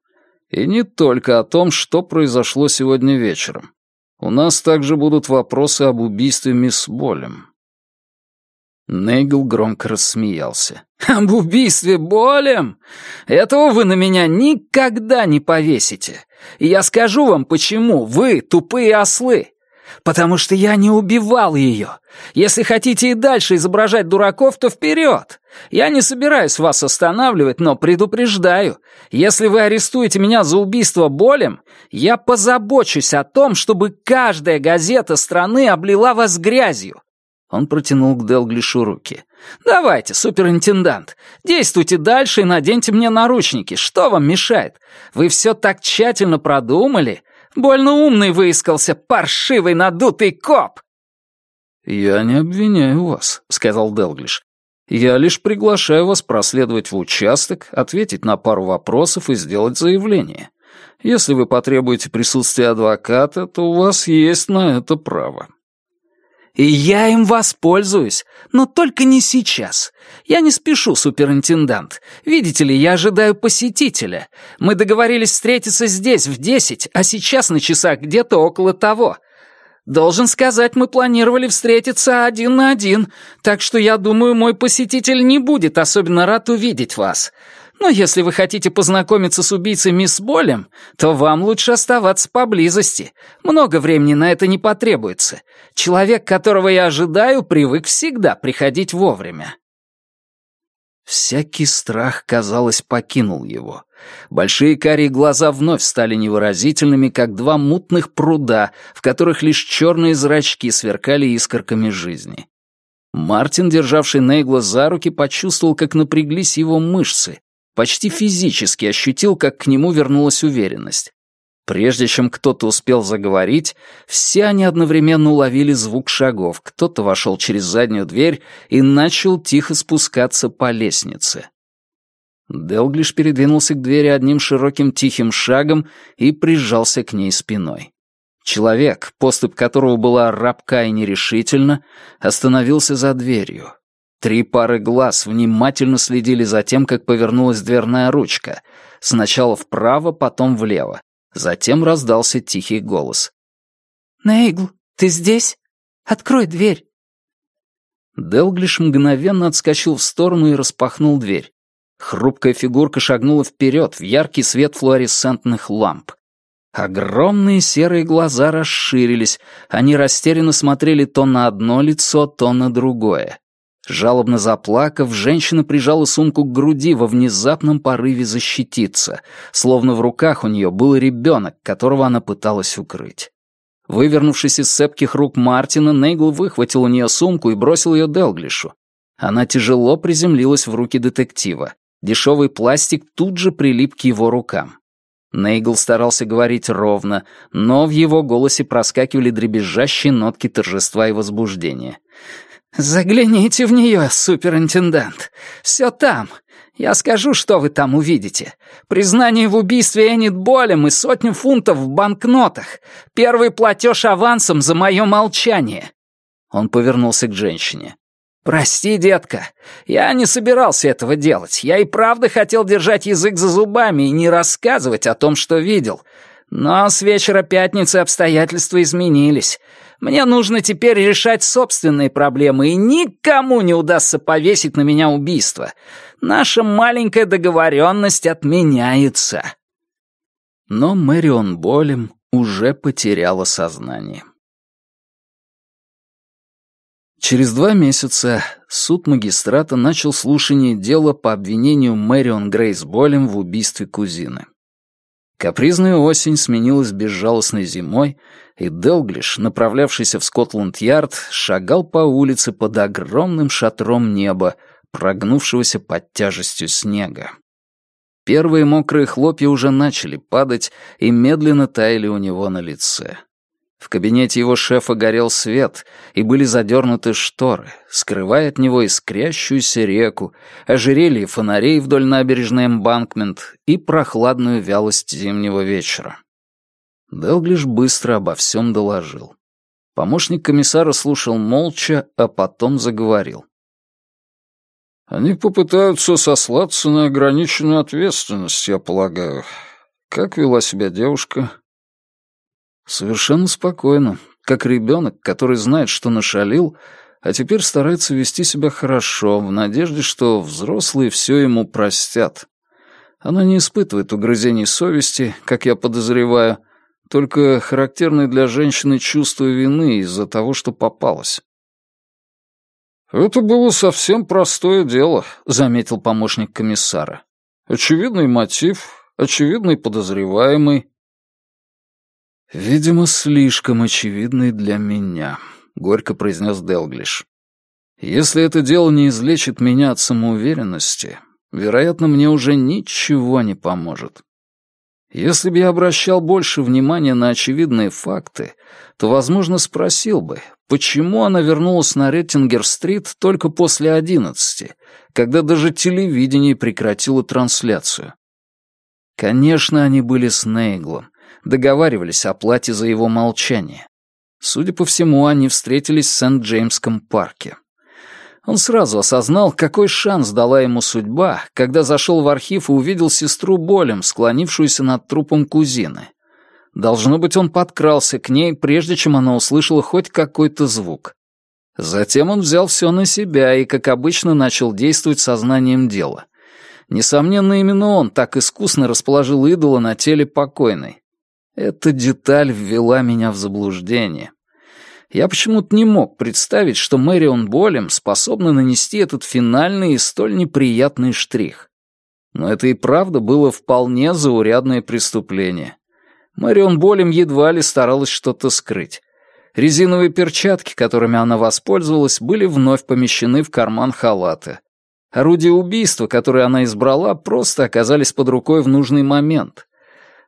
И не только о том, что произошло сегодня вечером. У нас также будут вопросы об убийстве мисс Болем. Нейгл громко рассмеялся. «Об убийстве Болем? Этого вы на меня никогда не повесите. И я скажу вам, почему вы тупые ослы. Потому что я не убивал ее. Если хотите и дальше изображать дураков, то вперед. Я не собираюсь вас останавливать, но предупреждаю. Если вы арестуете меня за убийство болем, я позабочусь о том, чтобы каждая газета страны облила вас грязью. Он протянул к Делглишу руки. «Давайте, суперинтендант, действуйте дальше и наденьте мне наручники. Что вам мешает? Вы все так тщательно продумали. Больно умный выискался, паршивый надутый коп!» «Я не обвиняю вас», — сказал Делглиш. «Я лишь приглашаю вас проследовать в участок, ответить на пару вопросов и сделать заявление. Если вы потребуете присутствия адвоката, то у вас есть на это право». И я им воспользуюсь, но только не сейчас. Я не спешу, суперинтендант. Видите ли, я ожидаю посетителя. Мы договорились встретиться здесь в десять, а сейчас на часах где-то около того. Должен сказать, мы планировали встретиться один на один, так что я думаю, мой посетитель не будет особенно рад увидеть вас. Но если вы хотите познакомиться с убийцей мисс Болем, то вам лучше оставаться поблизости. Много времени на это не потребуется. Человек, которого я ожидаю, привык всегда приходить вовремя». Всякий страх, казалось, покинул его. Большие карие глаза вновь стали невыразительными, как два мутных пруда, в которых лишь черные зрачки сверкали искорками жизни. Мартин, державший Нейгла за руки, почувствовал, как напряглись его мышцы, почти физически ощутил, как к нему вернулась уверенность. Прежде чем кто-то успел заговорить, все они одновременно уловили звук шагов. Кто-то вошел через заднюю дверь и начал тихо спускаться по лестнице. Делглиш передвинулся к двери одним широким тихим шагом и прижался к ней спиной. Человек, поступь которого была рабка и нерешительна, остановился за дверью. Три пары глаз внимательно следили за тем, как повернулась дверная ручка. Сначала вправо, потом влево. Затем раздался тихий голос. «Нейгл, ты здесь? Открой дверь!» Делглиш мгновенно отскочил в сторону и распахнул дверь. Хрупкая фигурка шагнула вперед в яркий свет флуоресцентных ламп. Огромные серые глаза расширились, они растерянно смотрели то на одно лицо, то на другое. Жалобно заплакав, женщина прижала сумку к груди во внезапном порыве защититься, словно в руках у нее был ребенок, которого она пыталась укрыть. Вывернувшись из цепких рук Мартина, Нейгл выхватил у нее сумку и бросил ее Делглишу. Она тяжело приземлилась в руки детектива. Дешевый пластик тут же прилип к его рукам. Нейгл старался говорить ровно, но в его голосе проскакивали дребезжащие нотки торжества и возбуждения. «Загляните в нее, суперинтендант. Все там. Я скажу, что вы там увидите. Признание в убийстве Эннет Болем и сотню фунтов в банкнотах. Первый платеж авансом за мое молчание». Он повернулся к женщине. «Прости, детка, я не собирался этого делать. Я и правда хотел держать язык за зубами и не рассказывать о том, что видел. Но с вечера пятницы обстоятельства изменились. Мне нужно теперь решать собственные проблемы, и никому не удастся повесить на меня убийство. Наша маленькая договоренность отменяется». Но Мэрион Болем уже потеряла сознание. Через два месяца суд магистрата начал слушание дела по обвинению Мэрион Грейс Болем в убийстве кузины. Капризная осень сменилась безжалостной зимой, и Делглиш, направлявшийся в Скотланд-Ярд, шагал по улице под огромным шатром неба, прогнувшегося под тяжестью снега. Первые мокрые хлопья уже начали падать и медленно таяли у него на лице. В кабинете его шефа горел свет, и были задернуты шторы, скрывая от него искрящуюся реку, ожерелье фонарей вдоль набережной Эмбанкмент и прохладную вялость зимнего вечера. Делглиш быстро обо всем доложил. Помощник комиссара слушал молча, а потом заговорил. «Они попытаются сослаться на ограниченную ответственность, я полагаю. Как вела себя девушка?» Совершенно спокойно, как ребенок, который знает, что нашалил, а теперь старается вести себя хорошо, в надежде, что взрослые все ему простят. Она не испытывает угрызений совести, как я подозреваю, только характерное для женщины чувство вины из-за того, что попалась. «Это было совсем простое дело», — заметил помощник комиссара. «Очевидный мотив, очевидный подозреваемый, «Видимо, слишком очевидный для меня», — горько произнес Делглиш. «Если это дело не излечит меня от самоуверенности, вероятно, мне уже ничего не поможет». Если бы я обращал больше внимания на очевидные факты, то, возможно, спросил бы, почему она вернулась на Реттингер-стрит только после одиннадцати, когда даже телевидение прекратило трансляцию. Конечно, они были с Нейглом, договаривались о плате за его молчание. Судя по всему, они встретились в Сент-Джеймском парке. Он сразу осознал, какой шанс дала ему судьба, когда зашел в архив и увидел сестру Болем, склонившуюся над трупом кузины. Должно быть, он подкрался к ней, прежде чем она услышала хоть какой-то звук. Затем он взял все на себя и, как обычно, начал действовать сознанием дела. Несомненно, именно он так искусно расположил идола на теле покойной. Эта деталь ввела меня в заблуждение. Я почему-то не мог представить, что Мэрион Болем способна нанести этот финальный и столь неприятный штрих. Но это и правда было вполне заурядное преступление. Мэрион Болем едва ли старалась что-то скрыть. Резиновые перчатки, которыми она воспользовалась, были вновь помещены в карман халата. Орудия убийства, которые она избрала, просто оказались под рукой в нужный момент.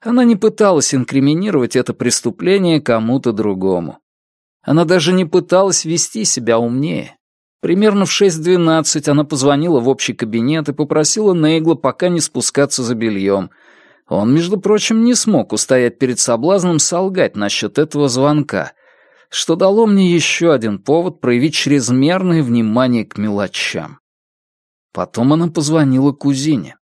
Она не пыталась инкриминировать это преступление кому-то другому. Она даже не пыталась вести себя умнее. Примерно в 6.12 она позвонила в общий кабинет и попросила Нейгла пока не спускаться за бельем. Он, между прочим, не смог устоять перед соблазном солгать насчет этого звонка, что дало мне еще один повод проявить чрезмерное внимание к мелочам. Потом она позвонила кузине.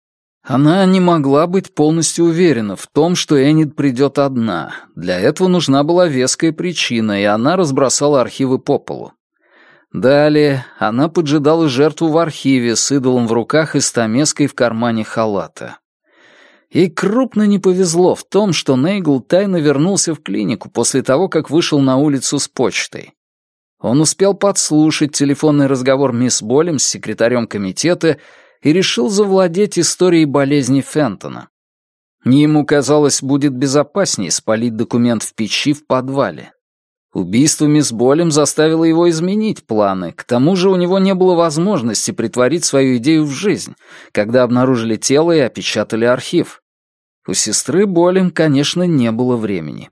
Она не могла быть полностью уверена в том, что Энид придет одна. Для этого нужна была веская причина, и она разбросала архивы по полу. Далее она поджидала жертву в архиве с идолом в руках и стамеской в кармане халата. Ей крупно не повезло в том, что Нейгл тайно вернулся в клинику после того, как вышел на улицу с почтой. Он успел подслушать телефонный разговор мисс Болем с секретарем комитета и решил завладеть историей болезни Фентона. Ему казалось, будет безопаснее спалить документ в печи в подвале. Убийство мисс Болем заставило его изменить планы, к тому же у него не было возможности притворить свою идею в жизнь, когда обнаружили тело и опечатали архив. У сестры Болем, конечно, не было времени.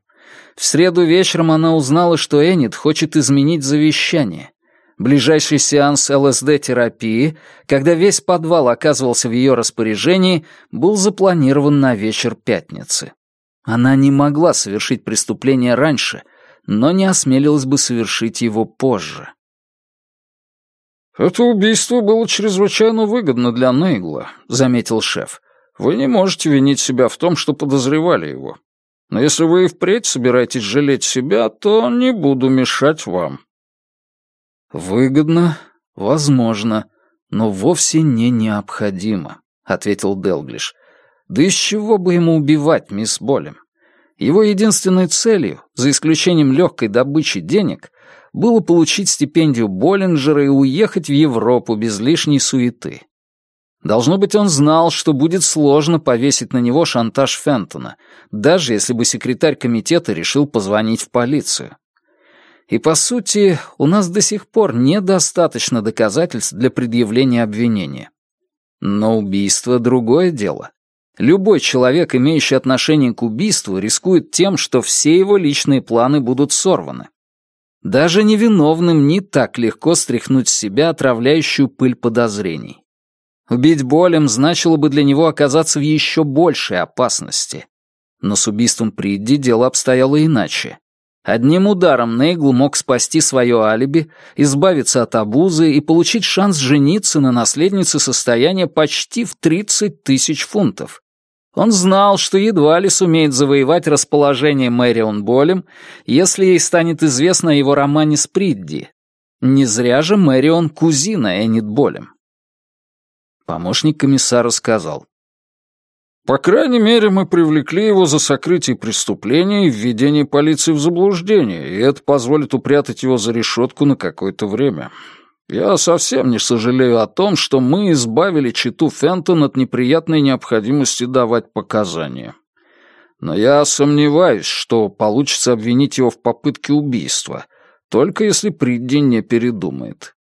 В среду вечером она узнала, что Эннет хочет изменить завещание. Ближайший сеанс ЛСД-терапии, когда весь подвал оказывался в ее распоряжении, был запланирован на вечер пятницы. Она не могла совершить преступление раньше, но не осмелилась бы совершить его позже. «Это убийство было чрезвычайно выгодно для Нейгла», — заметил шеф. «Вы не можете винить себя в том, что подозревали его. Но если вы и впредь собираетесь жалеть себя, то не буду мешать вам». «Выгодно? Возможно, но вовсе не необходимо», — ответил Делглиш. «Да из чего бы ему убивать мисс Болем? Его единственной целью, за исключением легкой добычи денег, было получить стипендию Боллинджера и уехать в Европу без лишней суеты. Должно быть, он знал, что будет сложно повесить на него шантаж Фентона, даже если бы секретарь комитета решил позвонить в полицию. И, по сути, у нас до сих пор недостаточно доказательств для предъявления обвинения. Но убийство — другое дело. Любой человек, имеющий отношение к убийству, рискует тем, что все его личные планы будут сорваны. Даже невиновным не так легко стряхнуть с себя отравляющую пыль подозрений. Убить болем значило бы для него оказаться в еще большей опасности. Но с убийством Придди дело обстояло иначе. Одним ударом Нейгл мог спасти свое алиби, избавиться от обузы и получить шанс жениться на наследнице состояния почти в 30 тысяч фунтов. Он знал, что едва ли сумеет завоевать расположение Мэрион Болем, если ей станет известно о его романе с Придди. Не зря же Мэрион кузина Эннет Болем. Помощник комиссара сказал. По крайней мере, мы привлекли его за сокрытие преступления и введение полиции в заблуждение, и это позволит упрятать его за решетку на какое-то время. Я совсем не сожалею о том, что мы избавили читу Фентон от неприятной необходимости давать показания. Но я сомневаюсь, что получится обвинить его в попытке убийства, только если Придди не передумает.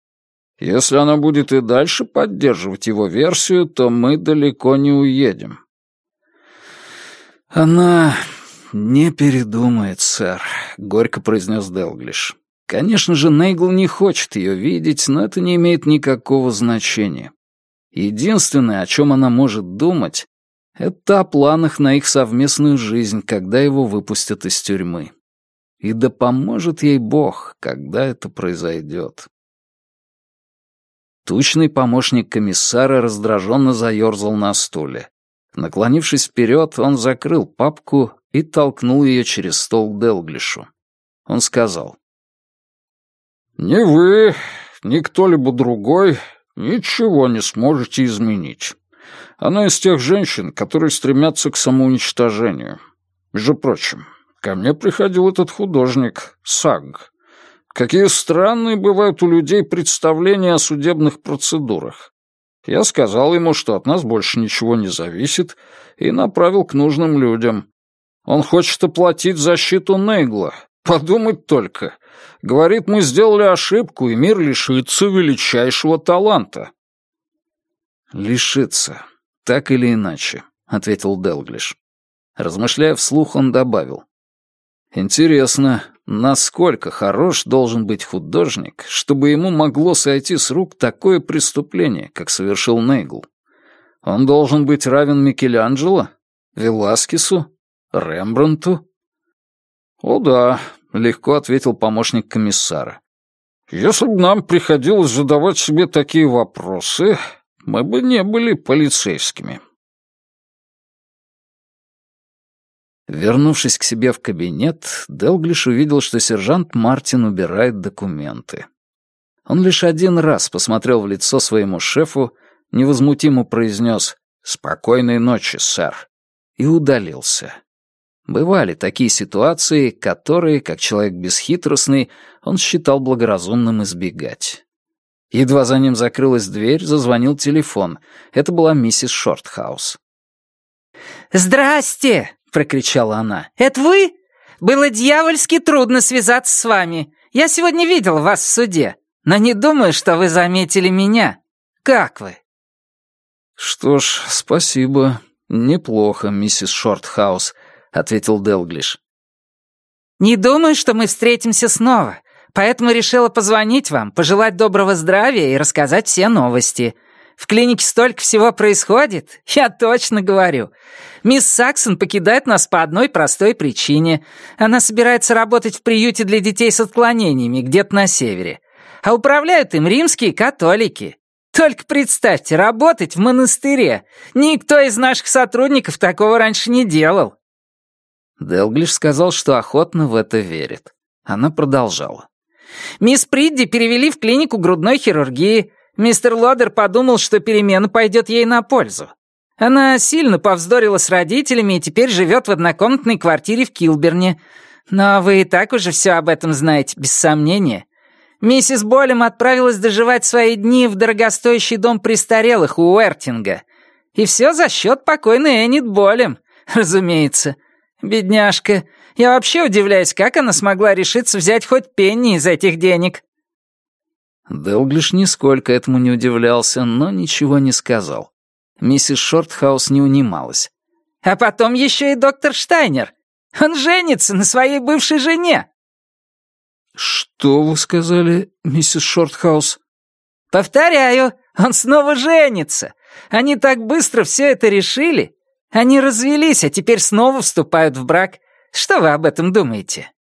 Если она будет и дальше поддерживать его версию, то мы далеко не уедем. «Она не передумает, сэр», — горько произнес Делглиш. «Конечно же, Нейгл не хочет ее видеть, но это не имеет никакого значения. Единственное, о чем она может думать, это о планах на их совместную жизнь, когда его выпустят из тюрьмы. И да поможет ей Бог, когда это произойдет. Тучный помощник комиссара раздраженно заерзал на стуле. Наклонившись вперед, он закрыл папку и толкнул ее через стол к Делглишу. Он сказал. «Ни вы, ни кто-либо другой ничего не сможете изменить. Она из тех женщин, которые стремятся к самоуничтожению. Между прочим, ко мне приходил этот художник, Саг. Какие странные бывают у людей представления о судебных процедурах. Я сказал ему, что от нас больше ничего не зависит, и направил к нужным людям. Он хочет оплатить защиту Нейгла. Подумать только. Говорит, мы сделали ошибку, и мир лишится величайшего таланта. Лишится. Так или иначе, ответил Делглиш. Размышляя вслух, он добавил. Интересно, насколько хорош должен быть художник, чтобы ему могло сойти с рук такое преступление, как совершил Нейгл? Он должен быть равен Микеланджело, Веласкесу, Рембрандту? «О да», — легко ответил помощник комиссара. «Если бы нам приходилось задавать себе такие вопросы, мы бы не были полицейскими». Вернувшись к себе в кабинет, Делглиш увидел, что сержант Мартин убирает документы. Он лишь один раз посмотрел в лицо своему шефу, невозмутимо произнес «Спокойной ночи, сэр», и удалился. Бывали такие ситуации, которые, как человек бесхитростный, он считал благоразумным избегать. Едва за ним закрылась дверь, зазвонил телефон. Это была миссис Шортхаус. «Здрасте!» Прокричала она. «Это вы? Было дьявольски трудно связаться с вами. Я сегодня видел вас в суде, но не думаю, что вы заметили меня. Как вы?» «Что ж, спасибо. Неплохо, миссис Шортхаус», — ответил Делглиш. «Не думаю, что мы встретимся снова, поэтому решила позвонить вам, пожелать доброго здравия и рассказать все новости. В клинике столько всего происходит, я точно говорю. Мисс Саксон покидает нас по одной простой причине. Она собирается работать в приюте для детей с отклонениями где-то на севере. А управляют им римские католики. Только представьте, работать в монастыре. Никто из наших сотрудников такого раньше не делал. Делглиш сказал, что охотно в это верит. Она продолжала. Мисс Придди перевели в клинику грудной хирургии. Мистер Лодер подумал, что перемена пойдет ей на пользу. Она сильно повздорила с родителями и теперь живет в однокомнатной квартире в Килберне. Но вы и так уже все об этом знаете, без сомнения. Миссис Болем отправилась доживать свои дни в дорогостоящий дом престарелых у Уэртинга. И все за счет покойной Эннет Болем, разумеется. Бедняжка. Я вообще удивляюсь, как она смогла решиться взять хоть пенни из этих денег. Делглиш нисколько этому не удивлялся, но ничего не сказал. Миссис Шортхаус не унималась. «А потом еще и доктор Штайнер. Он женится на своей бывшей жене». «Что вы сказали, миссис Шортхаус?» «Повторяю, он снова женится. Они так быстро все это решили. Они развелись, а теперь снова вступают в брак. Что вы об этом думаете?»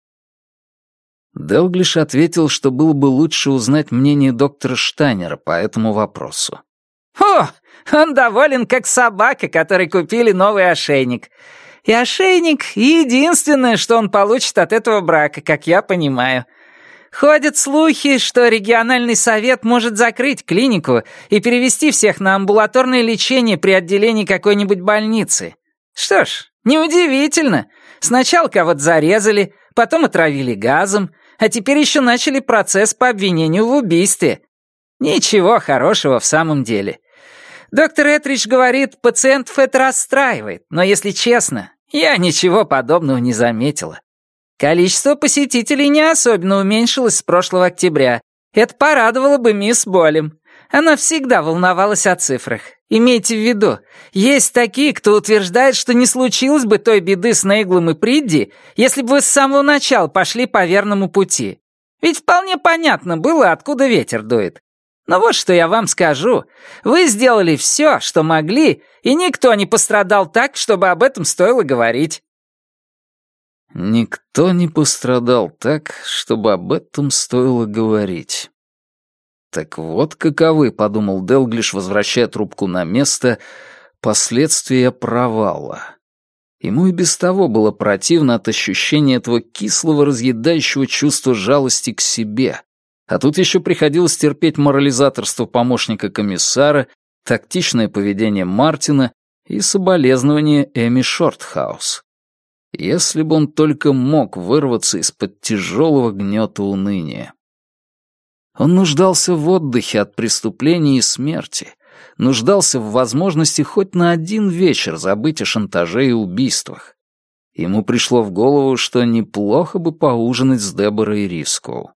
Делглиш ответил, что было бы лучше узнать мнение доктора Штайнера по этому вопросу. «О, он доволен, как собака, которой купили новый ошейник. И ошейник — единственное, что он получит от этого брака, как я понимаю. Ходят слухи, что региональный совет может закрыть клинику и перевести всех на амбулаторное лечение при отделении какой-нибудь больницы. Что ж, неудивительно. Сначала кого-то зарезали, потом отравили газом, а теперь еще начали процесс по обвинению в убийстве. Ничего хорошего в самом деле. Доктор Этридж говорит, пациентов это расстраивает, но, если честно, я ничего подобного не заметила. Количество посетителей не особенно уменьшилось с прошлого октября. Это порадовало бы мисс Болем. Она всегда волновалась о цифрах. Имейте в виду, есть такие, кто утверждает, что не случилось бы той беды с Нейглом и Придди, если бы вы с самого начала пошли по верному пути. Ведь вполне понятно было, откуда ветер дует. Но вот что я вам скажу. Вы сделали все, что могли, и никто не пострадал так, чтобы об этом стоило говорить. Никто не пострадал так, чтобы об этом стоило говорить. Так вот каковы, подумал Делглиш, возвращая трубку на место, последствия провала. Ему и без того было противно от ощущения этого кислого разъедающего чувства жалости к себе. А тут еще приходилось терпеть морализаторство помощника комиссара, тактичное поведение Мартина и соболезнование Эми Шортхаус. Если бы он только мог вырваться из-под тяжелого гнета уныния. Он нуждался в отдыхе от преступлений и смерти, нуждался в возможности хоть на один вечер забыть о шантаже и убийствах. Ему пришло в голову, что неплохо бы поужинать с Деборой Рискоу.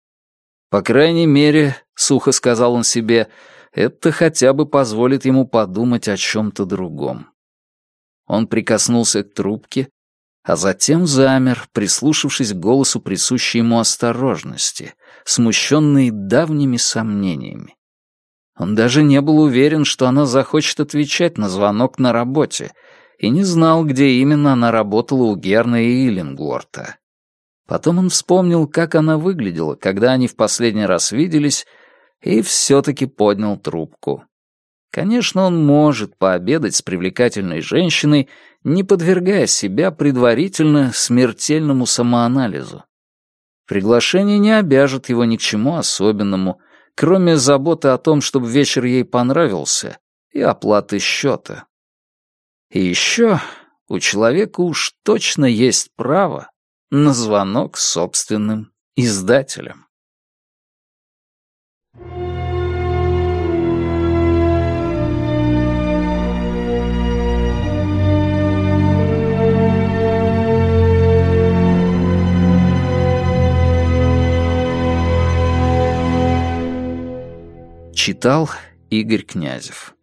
По крайней мере, сухо сказал он себе, это хотя бы позволит ему подумать о чем-то другом. Он прикоснулся к трубке, а затем замер, прислушавшись к голосу присущей ему осторожности, смущенной давними сомнениями. Он даже не был уверен, что она захочет отвечать на звонок на работе, и не знал, где именно она работала у Герна и Иллингворта. Потом он вспомнил, как она выглядела, когда они в последний раз виделись, и все-таки поднял трубку. Конечно, он может пообедать с привлекательной женщиной, не подвергая себя предварительно смертельному самоанализу. Приглашение не обяжет его ни к чему особенному, кроме заботы о том, чтобы вечер ей понравился, и оплаты счета. И еще у человека уж точно есть право на звонок собственным издателям. Читал Игорь Князев